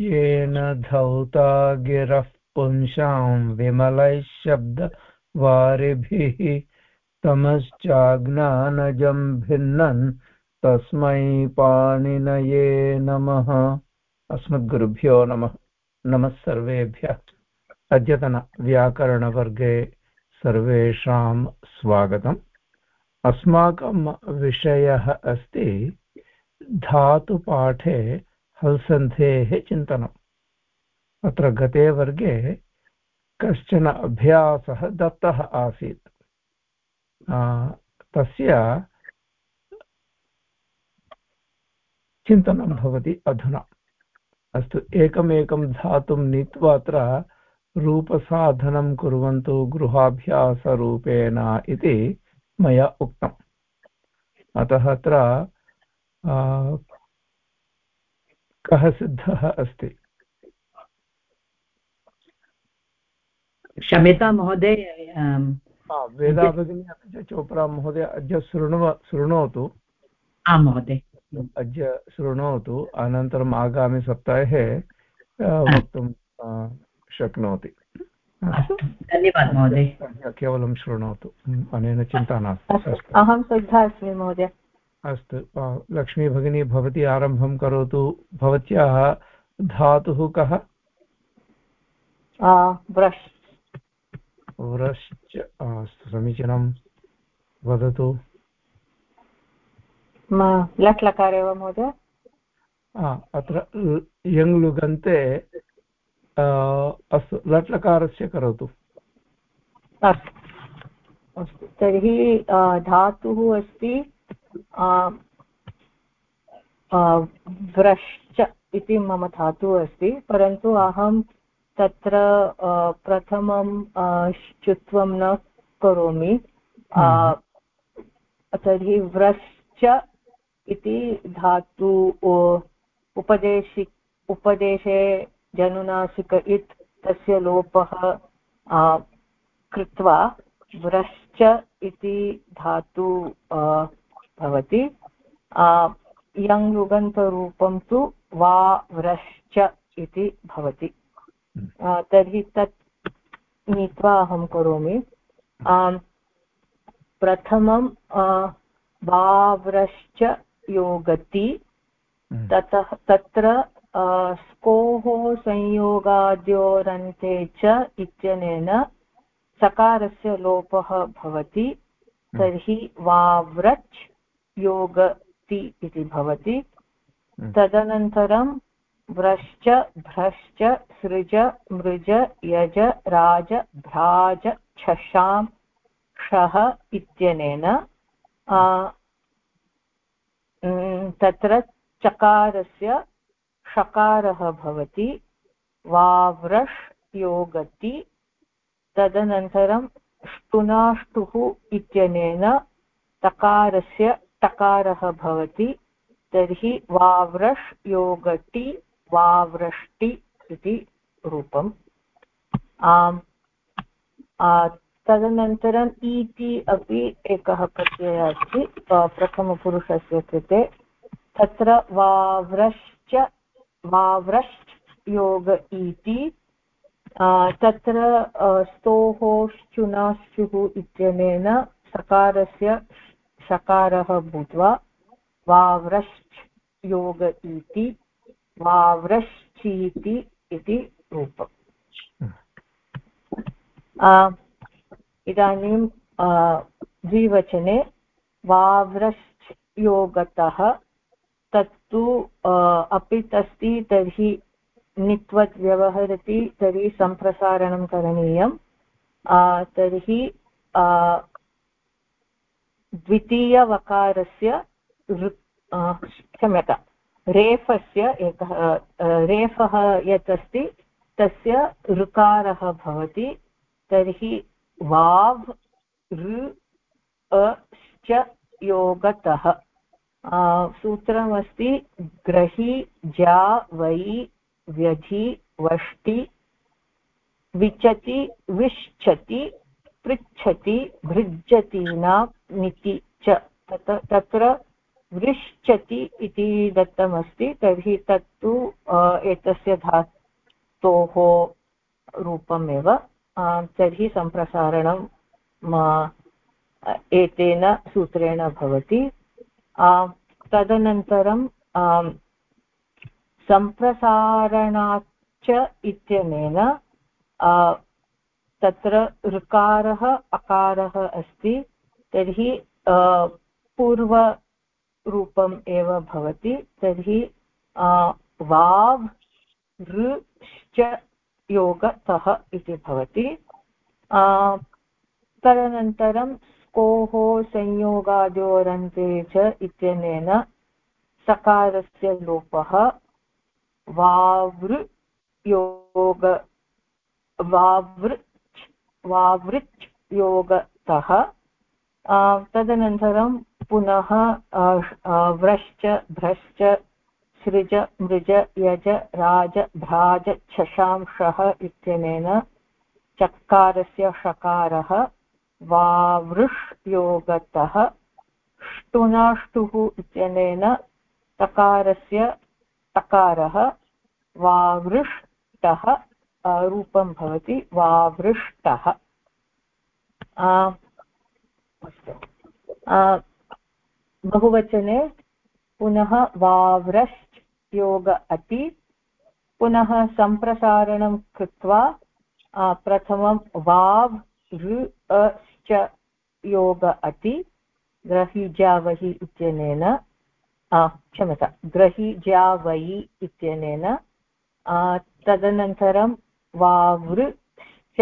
येन धौता गिरः पुंसां विमलैः शब्दवारिभिः तमश्चाज्ञानजं भिन्नन् तस्मै पाणिनये नमः। अस्मद्गुरुभ्यो नमः। नमः सर्वेभ्यः। अद्यतनव्याकरणवर्गे सर्वेषां स्वागतम्। अस्माकं विषयः अस्ति धातुपाठे हल्सन्धेः चिन्तनम्। अत्र गते वर्गे कश्चन अभ्यासः दत्तः आसीत्। तस्य चिन्तनं भवति अधुना। अस्तु, एकमेकं धातुं नीत्वा अत्र रूपसाधनं कुर्वन्तु गृहाभ्यासरूपेण इति मया उक्तम्। अतः अत्र कः सिद्धः अस्ति? क्षम्यतां महोदय वेदा भगिनी अपि च चोप्रा महोदय अद्य शृण्व शृणोतु। आं महोदय। अद्य शृणोतु अनन्तरम् आगामिसप्ताहे वक्तुं शक्नोति। धन्यवादः महोदय। केवलं शृणोतु अनेन चिन्ता नास्ति अहं सिद्धा अस्मि महोदय। अस्तु। लक्ष्मी भगिनी भवती आरम्भं करोतु। भवत्याः धातुः कः? व्रश्। व्रश्च अस्तु समीचीनं। वदतु। लट् लकारे वा महोदय। अत्र यङ् लुगन्ते अस्तु लट् लकारस्य करोतु। अस्तु। अस्तु। तर्हि धातुः अस्ति। व्रश्च इति मम धातुः अस्ति, परन्तु अहं तत्र प्रथमं शुत्वं न करोमि। तर्हि व्रश्च इति धातु उपदेशि उपदेशे जनुनासिक इत्, तस्य लोपः कृत्वा व्रश्च इति धातु भवति यङ् युगन्तरूपं तु वा व्रश्च इति भवति हम्म। तर्हि तत् नीत्वा अहं करोमि प्रथमं वाव्रश्च योगति हम्म। ततः तत्र स्कोः संयोगाद्योरन्ते च इत्यनेन सकारस्य लोपः भवति हम्म। तर्हि वाव्रच् योगति इति भवति। हम्म। तदनन्तरं व्रश्च भ्रश्च सृज मृज यज राज भ्राज छशां क्षः इत्यनेन तत्र चकारस्य षकारः भवति। वाव्रश् योगति। तदनन्तरं ष्टुनाष्टुः इत्यनेन तकारस्य टकारः भवति, तर्हि वाव्रष् योगटि वाव्रष्टि इति रूपम्। आम् तदनन्तरम् इति अपि एकः प्रत्ययः अस्ति प्रथमपुरुषस्य कृते। तत्र वाव्रश्च वाव्रश्च योग इति तत्र स्तोः श्चुनाश्चुः इत्यनेन सकारस्य षकारः भूत्वा वाव्रश्च योग इति, वाव्रश्चीति इति रूपम्। इदानीं द्विवचने वाव्रश्च योगतः तत्तु अपित् अस्ति तर्हि नित्वत् व्यवहरति तर्हि सम्प्रसारणं करणीयं तर्हि द्वितीयवकारस्य क्षम्यता, रेफस्य एकः रेफः यत् अस्ति तस्य ऋकारः भवति, तर्हि वाव् ऋ अश्च योगतः। सूत्रमस्ति, ग्रहि, जा, वै, व्यधि, वष्टि, विचति विश्चति पृच्छति भृज्यतीनां निति च। तत्र वृश्चति इति दत्तमस्ति, तर्हि तत्तु एतस्य धातोः रूपमेव। तर्हि सम्प्रसारणं एतेन सूत्रेण भवति। तदनन्तरं सम्प्रसारणाच्च इत्यनेन तत्र ऋकारः अकारः अस्ति, तर्हि पूर्वरूपम् एव भवति, तर्हि वाव् ऋश्च योगतः इति भवति। तदनन्तरं स्कोः संयोगादयोरन्ते च इत्यनेन सकारस्य लोपः वावृ योग वावृच् वावृच् योगतः तदनन्तरं पुनः व्रश्च, भ्रश्च, सृज, मृज, यज, राज, भ्राज, छशांशः इत्यनेन चकारस्य षकारः वावृष् योगतः ष्टुनाष्टुः इत्यनेन तकारस्य तकारः वावृष्टः रूपं भवति वावृष्टः बहुवचने पुनः वाव्रश्च योग अति। पुनः सम्प्रसारणं कृत्वा प्रथमं वाव् ऋश्च योग अति। ग्रहीजावहि इत्यनेन क्षमता ग्रहीजावयि इत्यनेन तदनन्तरं वावृश्च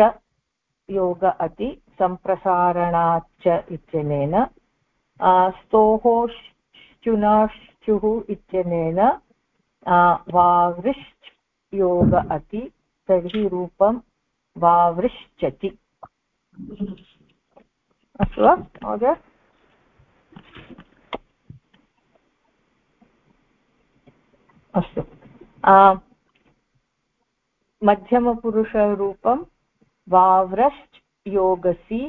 योग अति सम्प्रसारणाच्च इत्यनेन स्तोः श्चुनाश्चुः इत्यनेन वावृश्च योग अति तर्हि रूपं वावृश्चति। अस्तु वा, महोदय? अस्तु। मध्यमपुरुषरूपं वाव्रश्च योगसि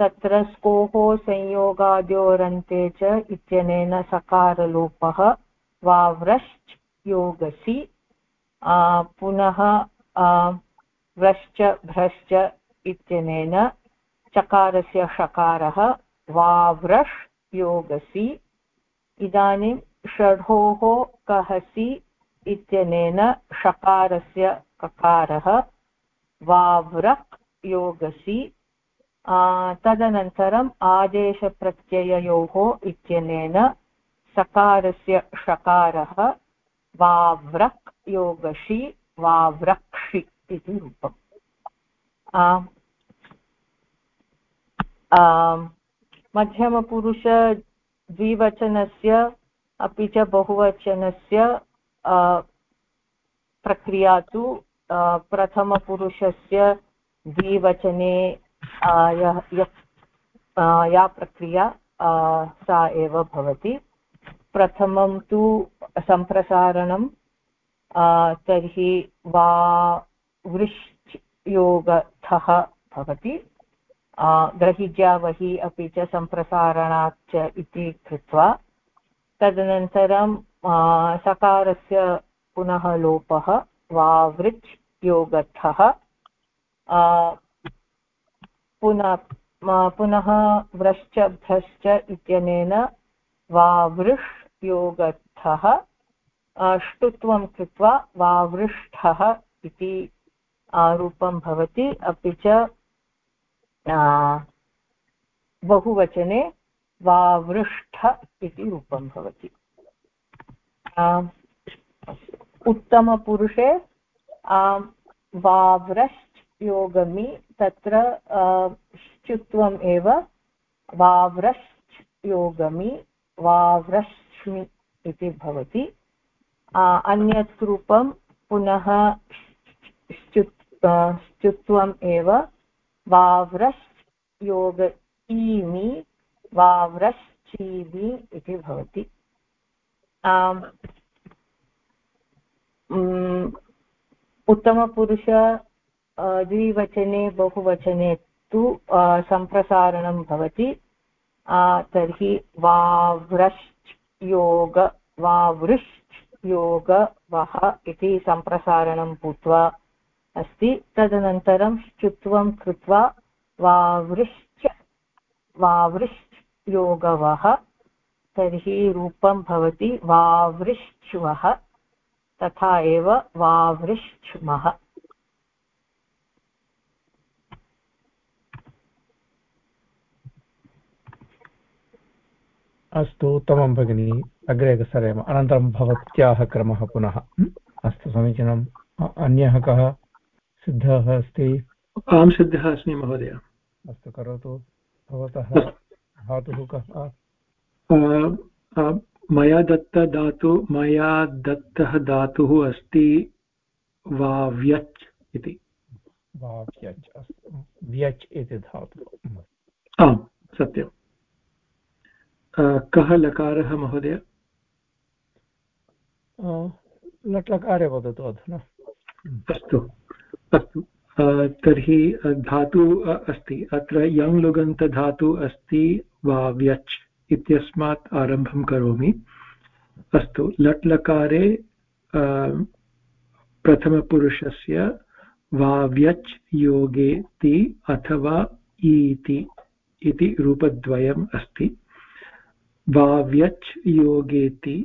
तत्र स्कोः संयोगाद्योरन्ते च इत्यनेन सकारलोपः वाव्रश्च योगसि पुनः व्रश्च, भ्रश्च इत्यनेन चकारस्य षकारः वाव्रश् योगसि, इदानीं षढोः कहसि इत्यनेन षकारस्य ककारः, वाव्रक् योगसि तदनन्तरम् आदेशप्रत्यययोः इत्यनेन सकारस्य षकारः, वाव्रक् योगषि वाव्रक्षि इति रूपम्। मध्यमपुरुष द्विवचनस्य अपि च बहुवचनस्य प्रक्रिया तु प्रथमपुरुषस्य द्विवचने या प्रक्रिया सा एव भवति। प्रथमं तु सम्प्रसारणं तर्हि वा वृश् योगथः भवति ग्रहिज्यावहि अपि च सम्प्रसारणाच्च इति कृत्वा, तदनन्तरं सकारस्य पुनः लोपः वावृच् योगर्थः। पुनः पुनः व्रश्च भ्रश्च इत्यनेन वावृष् योगर्थः। ष्टुत्वं कृत्वा वावृष्ठः इति रूपं भवति। अपि च बहुवचने वावृष्ठ इति रूपं भवति। उत्तमपुरुषे वाव्रश्च योगमि, तत्र श्चुत्वम् एव वाव्रश्च योगमि वाव्रश्मि इति भवति। अन्यत् रूपं पुनः श्चुत्वम् एव वाव्रश्च योग ईमि वाव्रश्चीमि इति भवति। उत्तमपुरुष द्विवचने बहुवचने तु सम्प्रसारणं भवति तर्हि वाव्रश्च योग वावृश्च योग वः इति सम्प्रसारणं भूत्वा अस्ति तदनन्तरं श्चुत्वं कृत्वा वावृश्च वावृश्च योगवः तर्हि रूपं भवति वावृश्च्वः तथा एव वावृश्च्मः अस्तु उत्तमं भगिनि। अग्रे सरेम अनन्तरं भवत्याः क्रमः पुनः। अस्तु समीचीनम् अन्यः कः? सिद्धः अस्ति? अहं सिद्धः अस्मि महोदय। अस्तु करोतु। भवतः धातुः कः? मया दत्तधातु मया दत्तः धातुः अस्ति वाव्यच् इति। वाव्यच् अस्तु। व्यच् इति धातुः। आम् सत्यम्। कः लकारः महोदय? लट्लकारे वदतु अधुना। अस्तु अस्तु। तर्हि धातु अस्ति। अत्र यङ् लुगन्तधातु अस्ति इत्यस्मात् आरम्भं करोमि। अस्तु लट् लकारे प्रथमपुरुषस्य वा व्यच् योगे ति अथवा ईति इति रूपद्वयम् अस्ति। वाव्यच् योगेति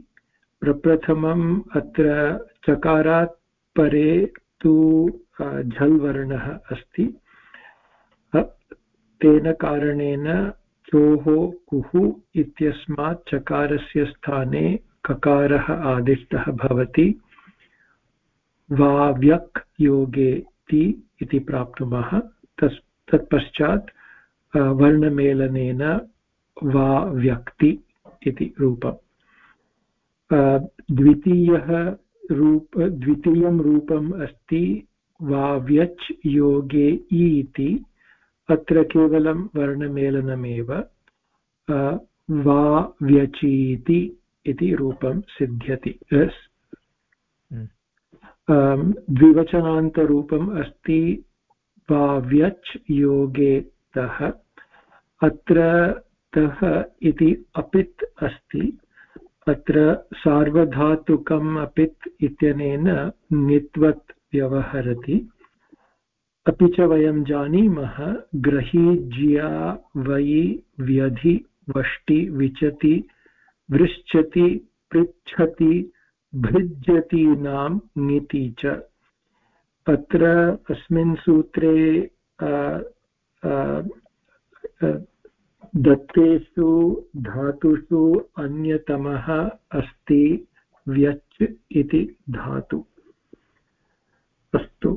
प्रप्रथमम् अत्र चकारात् परे तु झल् वर्णः अस्ति। तेन कारणेन चोः कुः इत्यस्मात् चकारस्य स्थाने ककारः आदिष्टः भवति। वाव्यक् योगे ति इति प्राप्नुमः। तस्, तत्पश्चात् वर्णमेलनेन वा व्यक्ति इति रूपम्। द्वितीयः रूप, द्वितीयं रूपम् अस्ति वाव्यच् योगे इ इति। अत्र केवलं वर्णमेलनमेव वा व्यचीति इति रूपं सिद्ध्यति। हम्म। द्विवचनान्तरूपम् अस्ति वाव्यच् योगे तः अत्र तः इति अपित् अस्ति अत्र सार्वधातुकम् अपित् इत्यनेन ङित्वत् व्यवहरति। अपि च वयं जानीमः ग्रहीज्या वै व्यधि वष्टि विचति, वृश्चति पृच्छति भृज्यतीनां ङिति च। अत्र अस्मिन् सूत्रे दत्तेषु धातुषु अन्यतमः अस्ति व्यच् इति धातु। अस्तु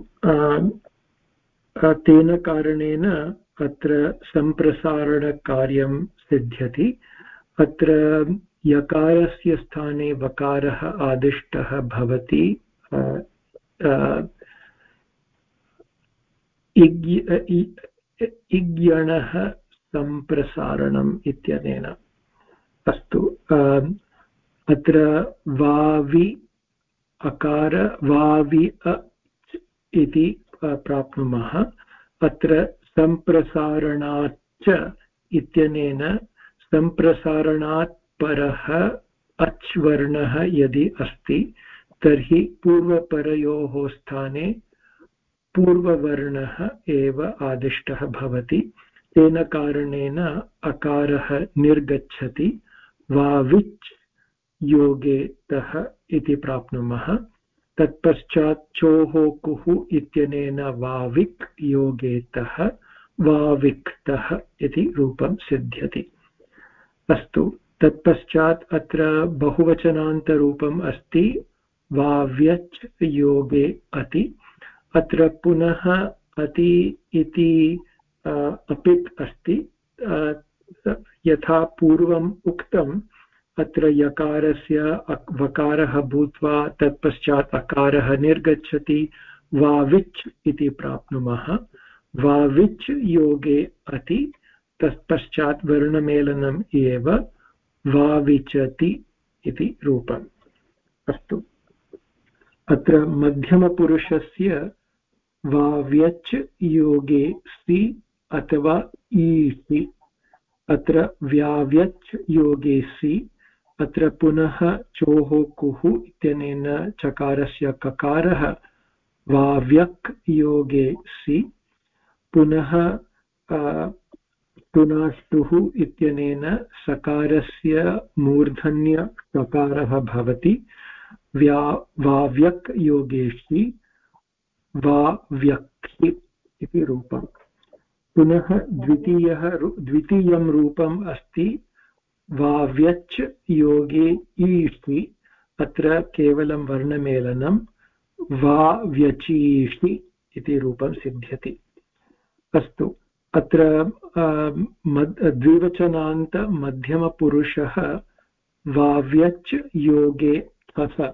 तेन कारणेन अत्र सम्प्रसारणकार्यं सिद्ध्यति। अत्र यकारस्य स्थाने वकारः आदिष्टः भवति। इग्यणः सम्प्रसारणम् इत्यनेन। अस्तु अत्र वावि अकार, वावि इति प्राप्नुमः। अत्र सम्प्रसारणाच्च इत्यनेन सम्प्रसारणात् परः अच् वर्णः यदि अस्ति, तर्हि पूर्वपरयोः स्थाने पूर्ववर्णः एव आदिष्टः भवति। तेन कारणेन अकारः निर्गच्छति। वाविच् योगे तः इति प्राप्नुमः। तत्पश्चात् चोः कुः इत्यनेन वाविक् योगे तः वाविक्तः इति रूपं सिद्ध्यति। अस्तु, तत्पश्चात् अत्र बहुवचनान्तरूपम् अस्ति, वाव्यच् योगे अति। अत्र पुनः अति इति अपित् अस्ति। यथा पूर्वम् उक्तम् अत्र यकारस्य वकारः भूत्वा तत्पश्चात् अकारः निर्गच्छति। वाविच् इति प्राप्नुमः। वाविच् योगे अति, तत्पश्चात् वर्णमेलनम् एव वाविचति इति रूपम्। अस्तु। अत्र मध्यमपुरुषस्य वाव्यच् योगे सि अथवा ईसि। अत्र व्याव्यच् योगे सि अत्र पुनः चोः कुः इत्यनेन चकारस्य ककारः वाव्यक् योगे सि, पुनः पुनाष्टुः इत्यनेन सकारस्य मूर्धन्यककारः भवति, व्या, वाव्यक् योगेषि वाव्यक्ति इति रूपम्। पुनः द्वितीयः द्वितीयं रूपम् अस्ति वाव्यच् योगे ईष्टि, अत्र केवलं वर्णमेलनं वा व्यचीषि इति रूपं सिद्ध्यति। अस्तु, अत्र द्विवचनान्तमध्यमपुरुषः वाव्यच् योगे तः।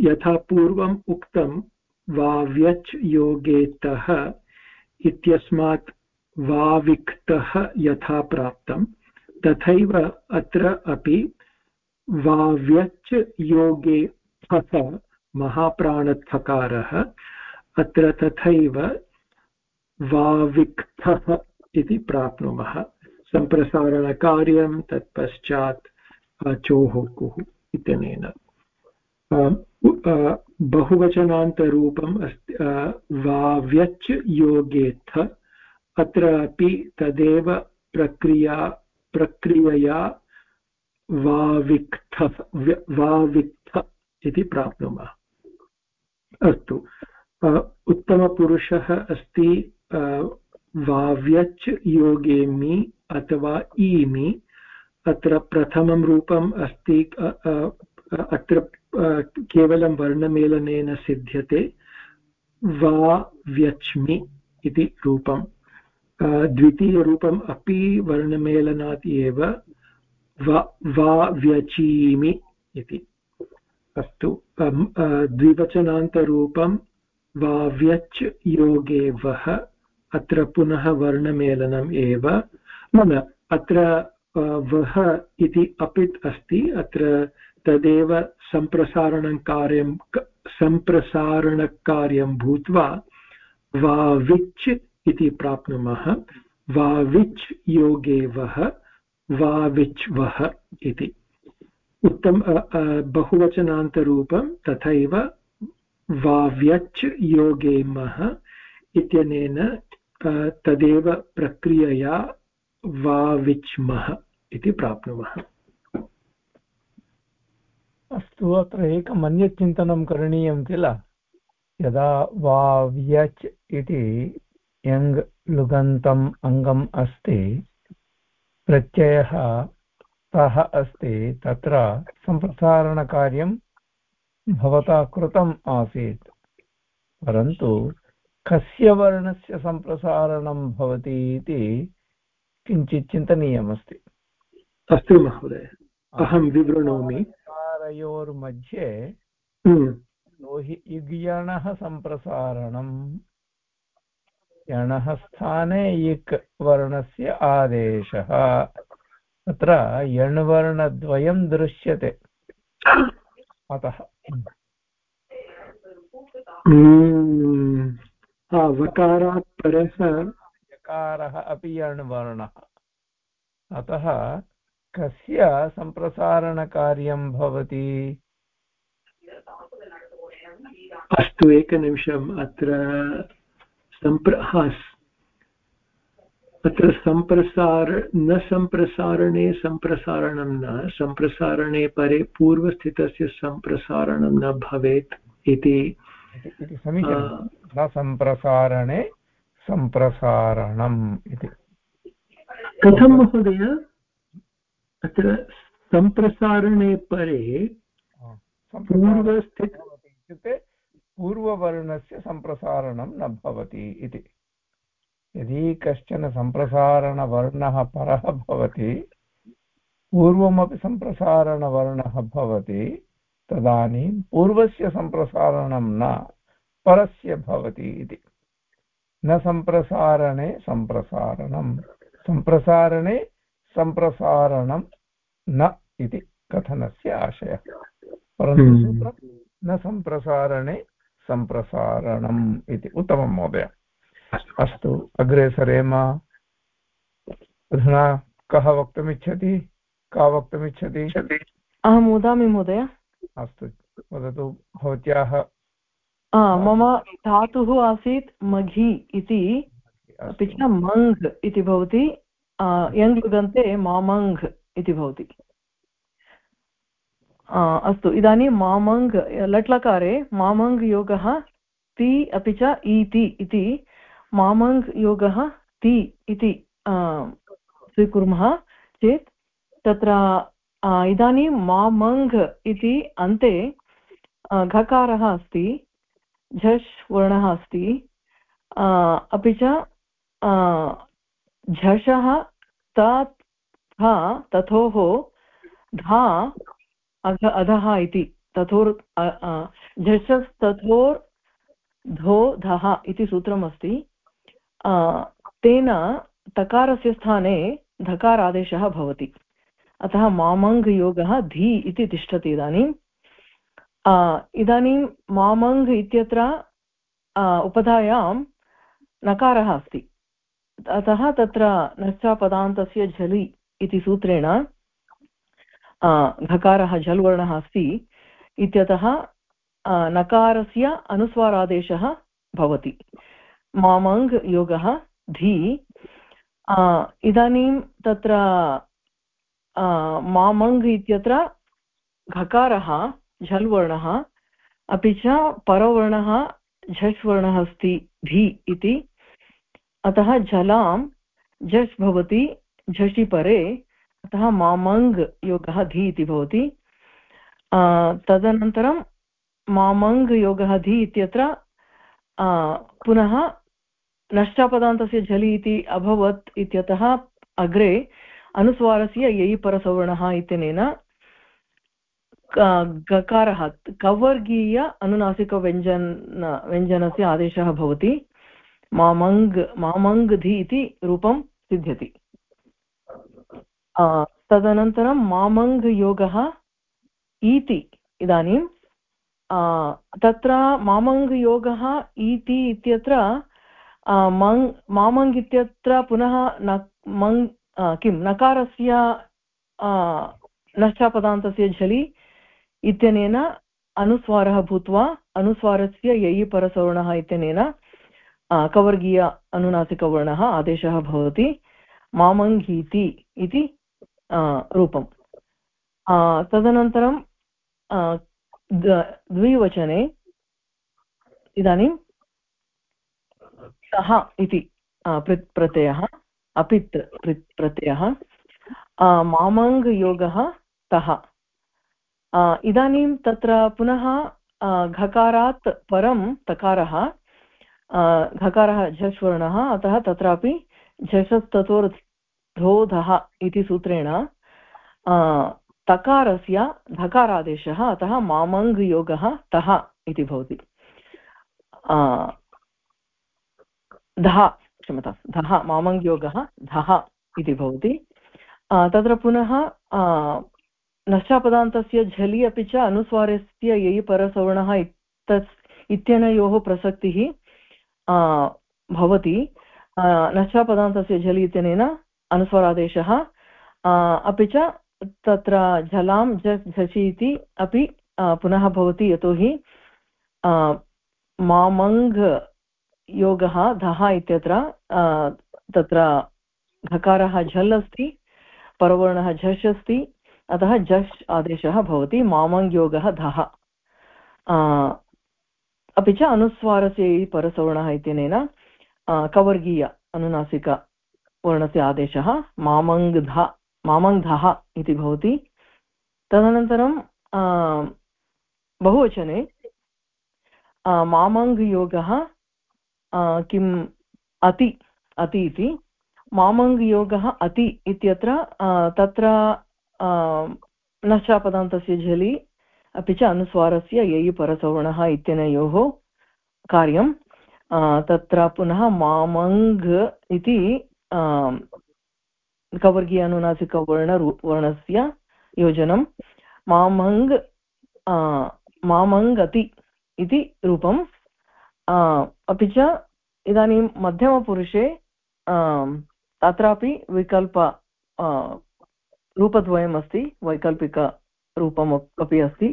यथा पूर्वम् उक्तं वाव्यच् योगे तः इत्यस्मात् वाविक्तः यथा प्राप्तं तथैव अत्र अपि वाव्यच् योगे थः महाप्राणथकारः अत्र तथैव वाविक्थः इति प्राप्नुमः। सम्प्रसारणकार्यं तत्पश्चात् चोः कुः इत्यनेन बहुवचनान्तरूपम् अस्ति वाव्यच् योगेत्थ अत्रापि तदेव प्रक्रिया प्रक्रियया वाविक्थ वाविक्थ इति प्राप्नुमः। अस्तु। उत्तमपुरुषः अस्ति वाव्यच् योगे मि अथवा ईमि। अत्र प्रथमं रूपम् अस्ति अत्र केवलं वर्णमेलनेन सिद्ध्यते। वा व्यच्मि इति रूपं द्वितीयरूपम् अपि वर्णमेलनात् एव वा व्यचीमि इति। अस्तु द्विवचनान्तरूपं वाव्यच् योगे वः, अत्र पुनः वर्णमेलनम् एव। न अत्र वः इति अपित् अस्ति, अत्र तदेव सम्प्रसारणं कार्यं सम्प्रसारणकार्यं भूत्वा वाविच् इति प्राप्नुमः। वाविच् योगे वः वाविच् वः इति उत्तम बहुवचनान्तरूपं तथैव वाव्यच् योगे मः इत्यनेन तदेव प्रक्रियया वाविच्मः इति प्राप्नुमः। अस्तु, अत्र एकम् अन्यत् चिन्तनं करणीयं किल? यदा वाव्यच् इति यङ् लुगन्तम् अङ्गम् अस्ति प्रत्ययः सः अस्ति तत्र सम्प्रसारणकार्यं भवता कृतम् आसीत्। परन्तु कस्य वर्णस्य सम्प्रसारणं भवति इति किञ्चित् चिन्तनीयमस्ति। अस्तु महोदय अहं विवृणोमि। कारयोर्मध्ये हम्म। हि सम्प्रसारणम् यणः स्थाने इक् वर्णस्य आदेशः। तत्र यण्वर्णद्वयं दृश्यते। अतः। हम्म। वकारात् परः यकारः अपि यण्वर्णः। अतः कस्य सम्प्रसारणकार्यं भवति? अस्तु एकनिमिषम् अत्र सम्प्र अत्र सम्प्रसार न सम्प्रसारणे सम्प्रसारणं न सम्प्रसारणे परे पूर्वस्थितस्य सम्प्रसारणं न भवेत् इति। न सम्प्रसारणे सम्प्रसारणम् इति। कथं महोदय? अत्र सम्प्रसारणे परे पूर्वस्थित इत्युक्ते पूर्ववर्णस्य सम्प्रसारणं न भवति इति। यदि कश्चन सम्प्रसारणवर्णः परः भवति पूर्वमपि सम्प्रसारणवर्णः भवति तदानीं पूर्वस्य सम्प्रसारणं न परस्य भवति इति। न सम्प्रसारणे सम्प्रसारणं सम्प्रसारणे सम्प्रसारणं न इति कथनस्य आशयः। परन्तु हम्म। न सम्प्रसारणे सम्प्रसारणम् इति। उत्तमं महोदय। अस्तु। अग्रे सरेम। अधुना कः वक्तुमिच्छति? का वक्तुमिच्छति? अहं वदामि महोदय। अस्तु वदतु भवत्याः मम धातुः आसीत् मघि इति। अपि च मङ्घ् इति भवति। यङ् युगन्ते मामङ्घ् इति भवति। अस्तु, इदानीं मामङ्घ् लट्लकारे मामङ्घ् योगः ति अपि च ईति इति मामङ्घ् योगः ति इति स्वीकुर्मः चेत् तत्र इदानीं मामङ्घ् इति अन्ते घकारः अस्ति झष् वर्णः अस्ति अपि च झषः तथोः, धा अध, अधः इति। तथोर् झषस्तथोर् धो धः इति सूत्रमस्ति। तेन तकारस्य स्थाने धकारादेशः भवति। अतः मामङ्गयोगः धी इति तिष्ठति इदानीं इदानीं मामङ् इत्यत्र उपधायां नकारः अस्ति। अतः तत्र नश्चापदान्तस्य झलि इति सूत्रेण घकारः झल् वर्णः अस्ति इत्यतः नकारस्य अनुस्वारादेशः भवति। मामङ् योगः धी। इदानीं तत्र मामङ् इत्यत्र घकारः झल् वर्णः अपि च परवर्णः झष् वर्णः अस्ति धी इति। अतः झलां झष् भवति झषि परे अतः मामङ्ग् योगः धी इति भवति। तदनन्तरं मामङ्ग् योगः धी इत्यत्र पुनः नष्टापदान्तस्य झलि इति अभवत् इत्यतः अग्रे अनुस्वारस्य ययि परसवर्णः इत्यनेन गकारः, कवर्गीय अनुनासिकव्यञ्जन, व्यञ्जनस्य आदेशः भवति। मामङ्ग् मामङ्ग्धि इति रूपं सिद्ध्यति। तदनन्तरं मामङ्ग् योगः इति इदानीं तत्र मामङ्ग् योगः इति इत्यत्र मङ्, मामङ्ग् इत्यत्र पुनः न, मङ् किं, नकारस्य नष्टापदान्तस्य झलि इत्यनेन अनुस्वारः भूत्वा, अनुस्वारस्य ययि इत्यनेन कवर्गीय अनुनासिकवर्णः आदेशः भवति। मामङ्गीति इति रूपम् तदनन्तरं द्विवचने इदानीं सः इति प्रत्ययः अपित् प्रत्ययः मामङ्गयोगः तः इदानीं तत्र पुनः घकारात् परं तकारः घकारः झष्वर्णः अतः तत्रापि झषस्ततोर्धोधः इति सूत्रेण तकारस्य धकारादेशः, अतः मामङ्गयोगः तः इति भवति। धः क्षमता धः, मामङ्गयोगः धः इति भवति। तत्र पुनः नष्टापदान्तस्य झलि अपि च अनुस्वारस्य ययि परसवर्णः इत्यस्, इत्यनयोः प्रसक्तिः भवति। नष्टापदान्तस्य झलि इत्यनेन अनुस्वारादेशः। अपि च तत्र झलां झषि इति अपि पुनः भवति यतोहि मामङ्घ योगः, धः इत्यत्र तत्र घकारः झल् अस्ति, परवर्णः झष् अस्ति, अतः झष् आदेशः भवति मामङ्योगः धः। अपि च अनुस्वारस्य परसवर्णः इत्यनेन कवर्गीय अनुनासिकवर्णस्य आदेशः मामङ्गध मामङ्धः इति भवति। तदनन्तरं बहुवचने मामङ्गयोगः किम् अति अति इति। मामङ्गयोगः अति इत्यत्र तत्र नश्चापदान्तस्य झलि, अपि च अनुस्वारस्य ययि इत्यनयोः कार्यं। तत्र पुनः मामङ्घ् इति कवर्गीय अनुनासिकवर्ण वर्णस्य योजनं मामङ्ग् मामङ्गति इति रूपं अपि च इदानीं मध्यमपुरुषे तत्रापि विकल्प रूपद्वयम् अस्ति वैकल्पिकरूपम् अपि अस्ति।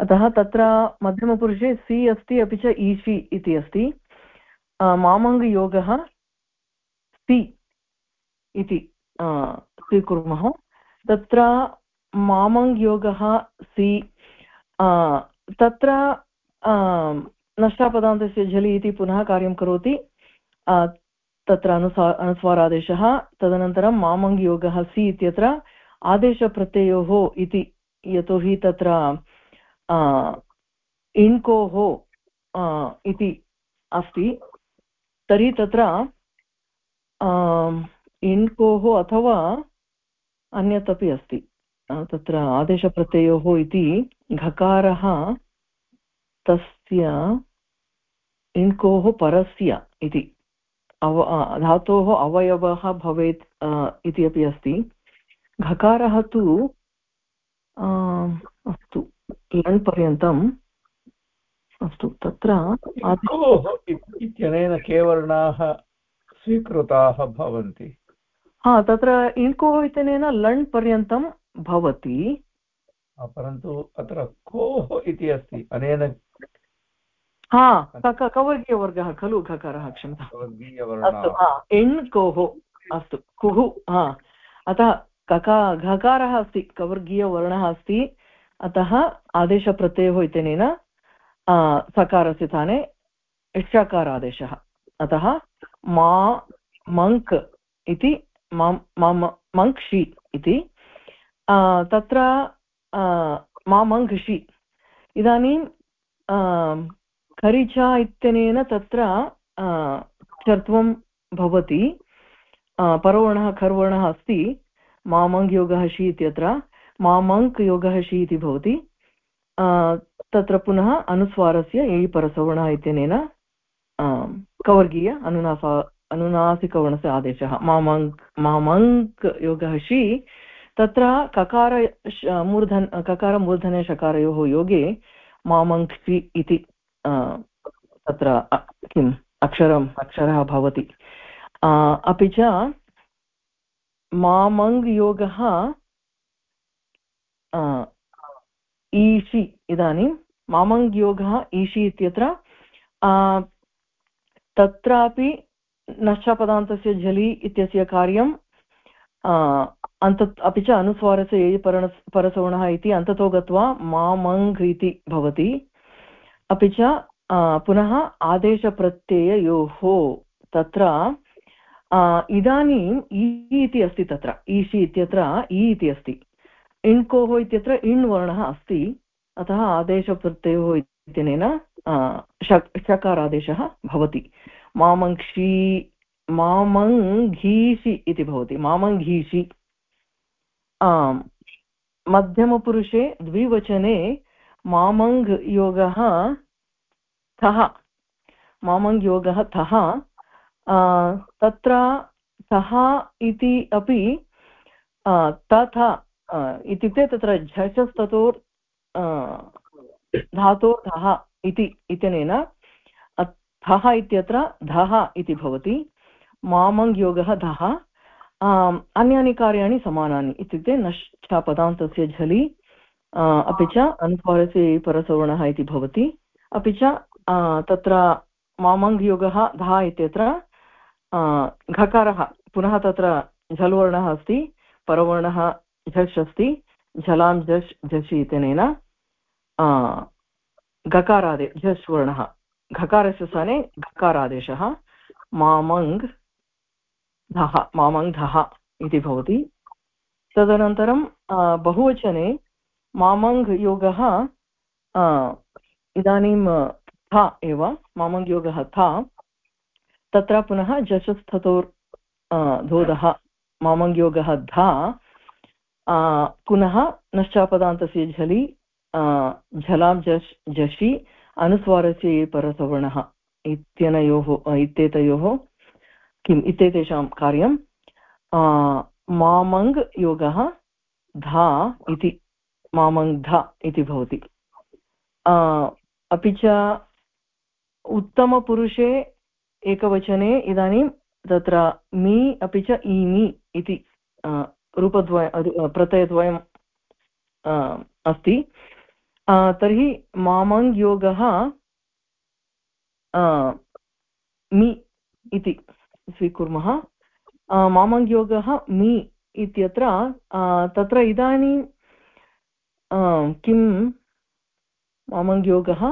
अतः तत्र मध्यमपुरुषे सि अस्ति, अपि च ईशि इति अस्ति। मामङ्गयोगः सि इति स्वीकुर्मः। तत्र मामङ्गयोगः सि तत्र नष्टापदान्तस्य झलि इति पुनः कार्यं करोति। तत्र अनुसा, अनुस्वारादेशः, तदनन्तरं मामङ्गयोगः सि इत्यत्र आदेशप्रत्ययोः इति, यतोहि तत्र इण्कोः इति अस्ति। तर्हि तत्र इण्कोः अथवा अन्यत् अपि अस्ति तत्र आदेशप्रत्ययोः इति घकारः तस्य इण्कोः परस्य इति। अव धातोः अवयवः भवेत् इति अपि अस्ति। घकारः तु अस्तु लण् पर्यन्तम् अस्तु, तत्र इत्यनेन के वर्णाः स्वीकृताः भवन्ति। हा तत्र इण्कोः इत्यनेन लण् पर्यन्तं भवति। परन्तु अत्र कोः इति अस्ति? अनेन हा कवर्गीयवर्गः खलु खकारः क्षम्यता अस्तु एण् कोः अस्तु कुः हा अतः कका घकारः अस्ति कवर्गीयवर्णः अस्ति। अतः आदेशप्रत्ययोः इत्यनेन सकारस्य स्थाने षकारादेशः अतः मा मङ्क् इति मङ्क्षि इति। तत्र मामङ्घषि इदानीं खरिचा इत्यनेन तत्र चर्त्वं भवति। परवर्णः खर्वर्णः अस्ति। मामङ् योगः षि इत्यत्र। मामङ्क् योगः षि इति भवति। तत्र पुनः अनुस्वारस्य ययि परसवर्णः इत्यनेन कवर्गीय अनुनासा, अनुनासिकवर्णस्य आदेशः। मामङ्क् मामङ्क् योगः षि तत्र ककार मूर्धन ककारमूर्धने शकारयोः योगे मामङ्क्षि इति तत्र किम्, अक्षरम्, अक्षरः भवति। अपि च मामङ् योगः ईशि, इदानीं मामङ् योगः ईशि इत्यत्र तत्रापि नश्चपदान्तस्य झलि इत्यस्य कार्यं अन्त अपि च अनुस्वारस्य ये परण परसवर्णः इति अन्ततो गत्वा मामङ् इति भवति। अपि च पुनः आदेशप्रत्यययोः तत्र इदानीम् इ इति अस्ति तत्र, ईशि इत्यत्र इ इति अस्ति। इण्कोः इत्यत्र इण् वर्णः अस्ति, अतः आदेशप्रत्ययोः इत्यनेन शकारादेशः भवति। मामङ्क्षी, मामङ्घीषि इति भवति। मामङ्घीषि मध्यमपुरुषे द्विवचने मामङ्घ् योगः थः। मामङ्ग् योगः थः तत्र थः इति अपि तथा इत्युक्ते तत्र झषस्ततोर् धातोर्धः इति, इत्यनेन थः इत्यत्र धः इति भवति मामङ् योगः धः अन्यानि कार्याणि समानानि इत्युक्ते नश्च पदान्तस्य झलि अपि च अनुस्वारस्य परसवर्णः इति भवति, अपि च तत्र मामङ् योगः धा इत्यत्र घकारः, पुनः तत्र झल्वर्णः अस्ति, परवर्णः झष् अस्ति, झलां झष् झषि इत्यनेन घकारादे झष् वर्णः घकारस्य स्थाने घकारादेशः मामङ् धः मामङ् धः इति भवति। तदनन्तरं बहुवचने मामङ् योगः इदानीं, था एव मामङ् योगः थ। तत्र पुनः जशस्थतोर् धोधः मामङ् योगः धा। पुनः नश्चापदान्तस्य झलि झलां झष् झषि अनुस्वारस्य ये परसवर्णः इत्यनयोः इत्येतयोः किम्, इत्येतेषां कार्यं मामङ् योगः धा इति मामङ् ध इति भवति। अपि च उत्तमपुरुषे एकवचने इदानीं तत्र मी, अपि च ईमि इति रूपद्वय प्रत्ययद्वयं अस्ति। तर्हि मामङ् योगः मि इति स्वीकुर्मः। मामङ् योगः मि इत्यत्र तत्र इदानीं किं मामङ् योगः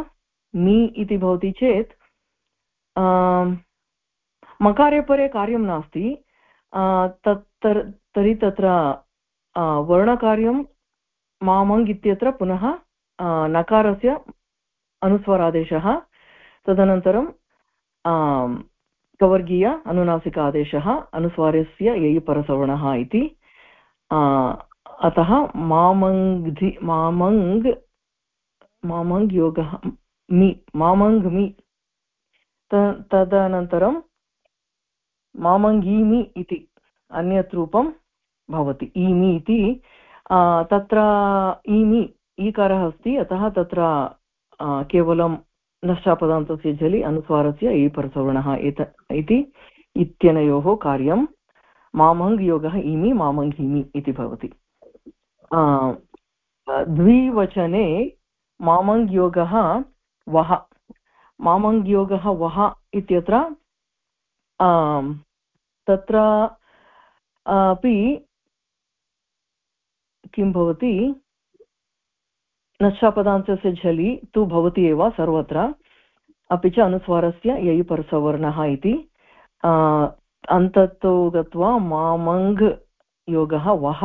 मि इति भवति चेत् मकारे कार्यं नास्ति। तत् तर्हि तत्र वर्णकार्यं मामङ् इत्यत्र पुनः नकारस्य अनुस्वरादेशः तदनन्तरं कवर्गीय अनुनासिक आदेशः अनुस्वारस्य ययि इति अतः मामङ्धि मामङ् मामङ् योगः मि मामङ् मि तदनन्तरं मामङ्गीमि इति अन्यत् रूपं भवति ईमि इति तत्र ईमि ईकारः अस्ति अतः तत्र केवलं नष्टापदान्तस्य जलि अनुस्वारस्य ईपरसवर्णः एत, इति इत्यनयोः कार्यं मामङ् योगः इमि मामङ्घिमि इति भवति। द्विवचने मामङ् योगः वः मामङ् योगः वः इत्यत्र तत्र अपि किं भवति? नशापदान्तस्य झलि तु भवति एव सर्वत्र। अपि च अनुस्वारस्य ययि परसवर्णः इति अन्ततो गत्वा मामङ् योगः वः।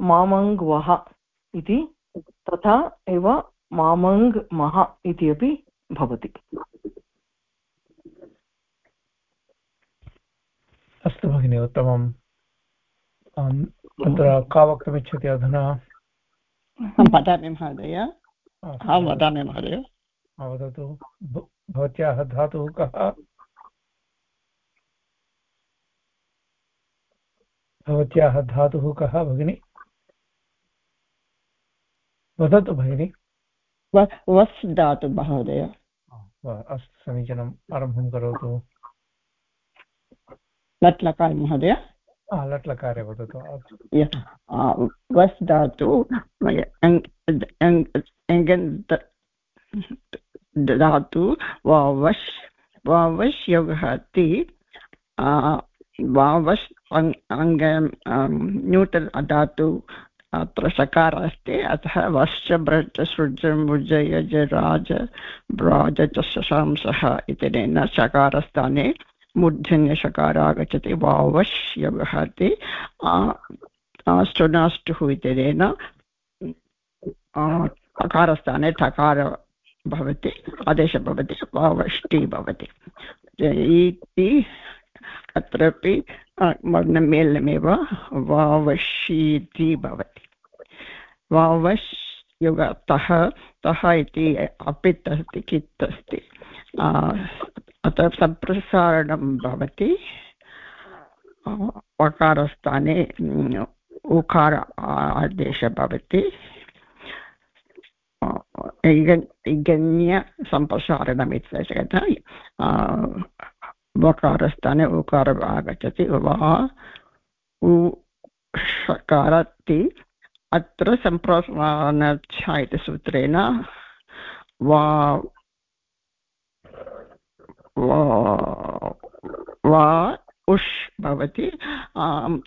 मामङ् वः इति तथा एव मामङ् मः इति अपि भवति। अस्तु भगिनि, उत्तमम्। तत्र का वक्तुमिच्छति अधुना। अहं वदामि महोदय अहं वदामि महोदय वदतु भवत्याः धातुः कः। भवत्याः धातुः कः भगिनि। वदतु भगिनि। वस् धातु महोदय। अस्तु समीचीनम् आरम्भं करोतु। लट्लकार महोदय। लट्लकारे वदतु वस् धातु धातु वावश् वावश् योगः अस्ति वावश् अङ्ग न्यूटन् धातु अत्र सकार अस्ति अतः वश्च भ्रज सृज भुज यज राज ब्राज च शशांसः इत्यनेन सकारस्थाने मूर्धन्यषकार आगच्छति वावश् व्यवहरति स्टुनाष्टुः इत्यनेन अकारस्थाने ठकार भवति, आदेशः भवति, वावष्टि भवति। इति अत्रापि वर्णमेलनमेव वावशीति भवति। वावश् युग तः तः इति अपित् अस्ति कित् अस्ति अत्र सम्प्रसारणं भवति। वकारस्थाने उकार आदेशः भवति। इगन्य सम्प्रसारणम् उकार आगच्छति। वा उकारति अत्र सम्प्रसारणच्छा इति सूत्रेण वा वा उष् भवति।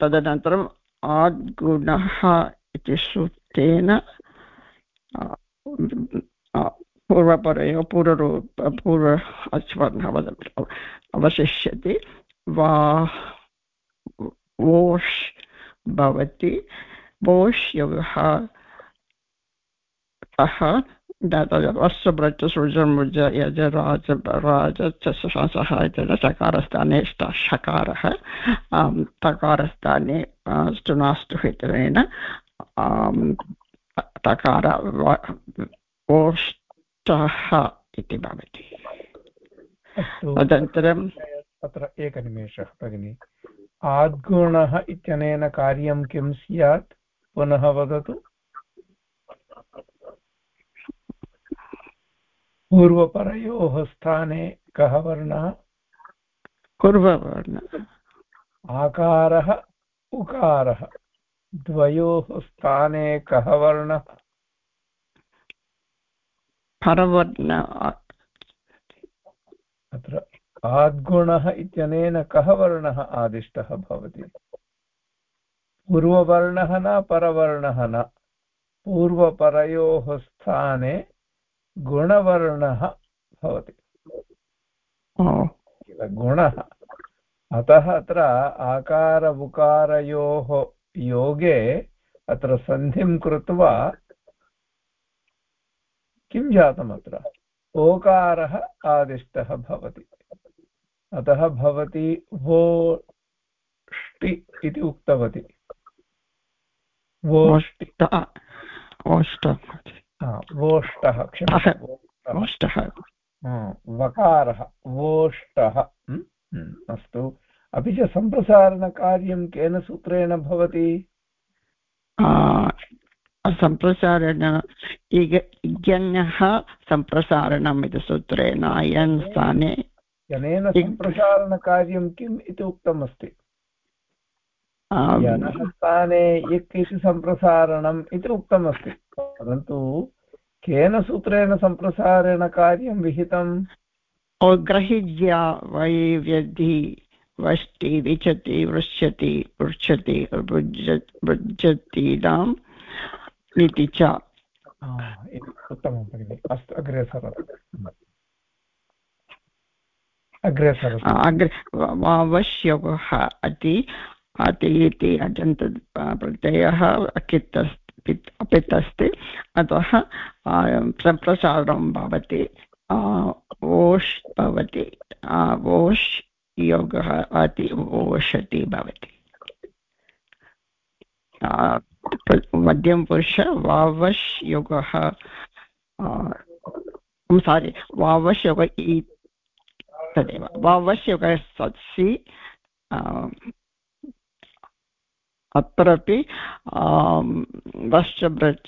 तदनन्तरम् आद्गुणः इति सूत्रेण पूर्वपरयो पूर्वरूप पूर्व अच्वर्णः अवशिष्यति। वा, वोष् भवति। वोष् योगः सः वस्त्रभ्रज सृजमुज यज राज राज च चकारस्थाने षकारः तकारस्थाने इत्यनेन तकार ओष्टः इति भवति। तदनन्तरं तत्र एकनिमेषः भगिनि। आद्गुणः इत्यनेन कार्यं किं स्यात्? पुनः वदतु। पूर्वपरयोः स्थाने कः वर्णः? पूर्ववर्ण। आकारः उकारः द्वयोः स्थाने कः वर्णः? परवर्ण। अत्र आद्गुणः इत्यनेन कः वर्णः आदिष्टः भवति? पूर्ववर्णः न परवर्णः न। पूर्वपरयोः स्थाने गुणवर्णः भवति। किल गुणः? अतः अत्र आकार उकारयोः योगे अत्र सन्धिं कृत्वा किं जातम् अत्र? ओकारः आदिष्टः भवति। अतः भवती वोष्टि इति उक्तवती। वोष्टि वोष्टः ओष्टः वकारः वोष्टः। अस्तु। अपि च सम्प्रसारणकार्यं केन सूत्रेण भवति? सम्प्रसारण इगन्यः सम्प्रसारणम् इति सूत्रेण अयन् स्थाने जनेन सम्प्रसारणकार्यं किम् इति उक्तमस्ति? जनः स्थाने इक् इति सम्प्रसारणम् इति उक्तमस्ति। परन्तु केन सूत्रेण सम्प्रसारणकार्यं विहितम्? ग्रहिज्या वै व्यधि वष्टि विचति वृष्यति पृच्छति भुज्यतीनाम् इति च। उत्तमं भगिनि। अस्तु अग्रे सरतु अग्रे सरतु अग्रे वावश्योगः अति अति इति अजन्त प्रत्ययः अकित्। अपित् अस्ति अतः सम्प्रसारं भवति। ओष् भवति। ओष् योगः अति ओषति भवति। मध्यमपुरुष वावश् योगः सारि वावश् योग तदेव। वावश् योगः सत्सि अत्रापि वश्च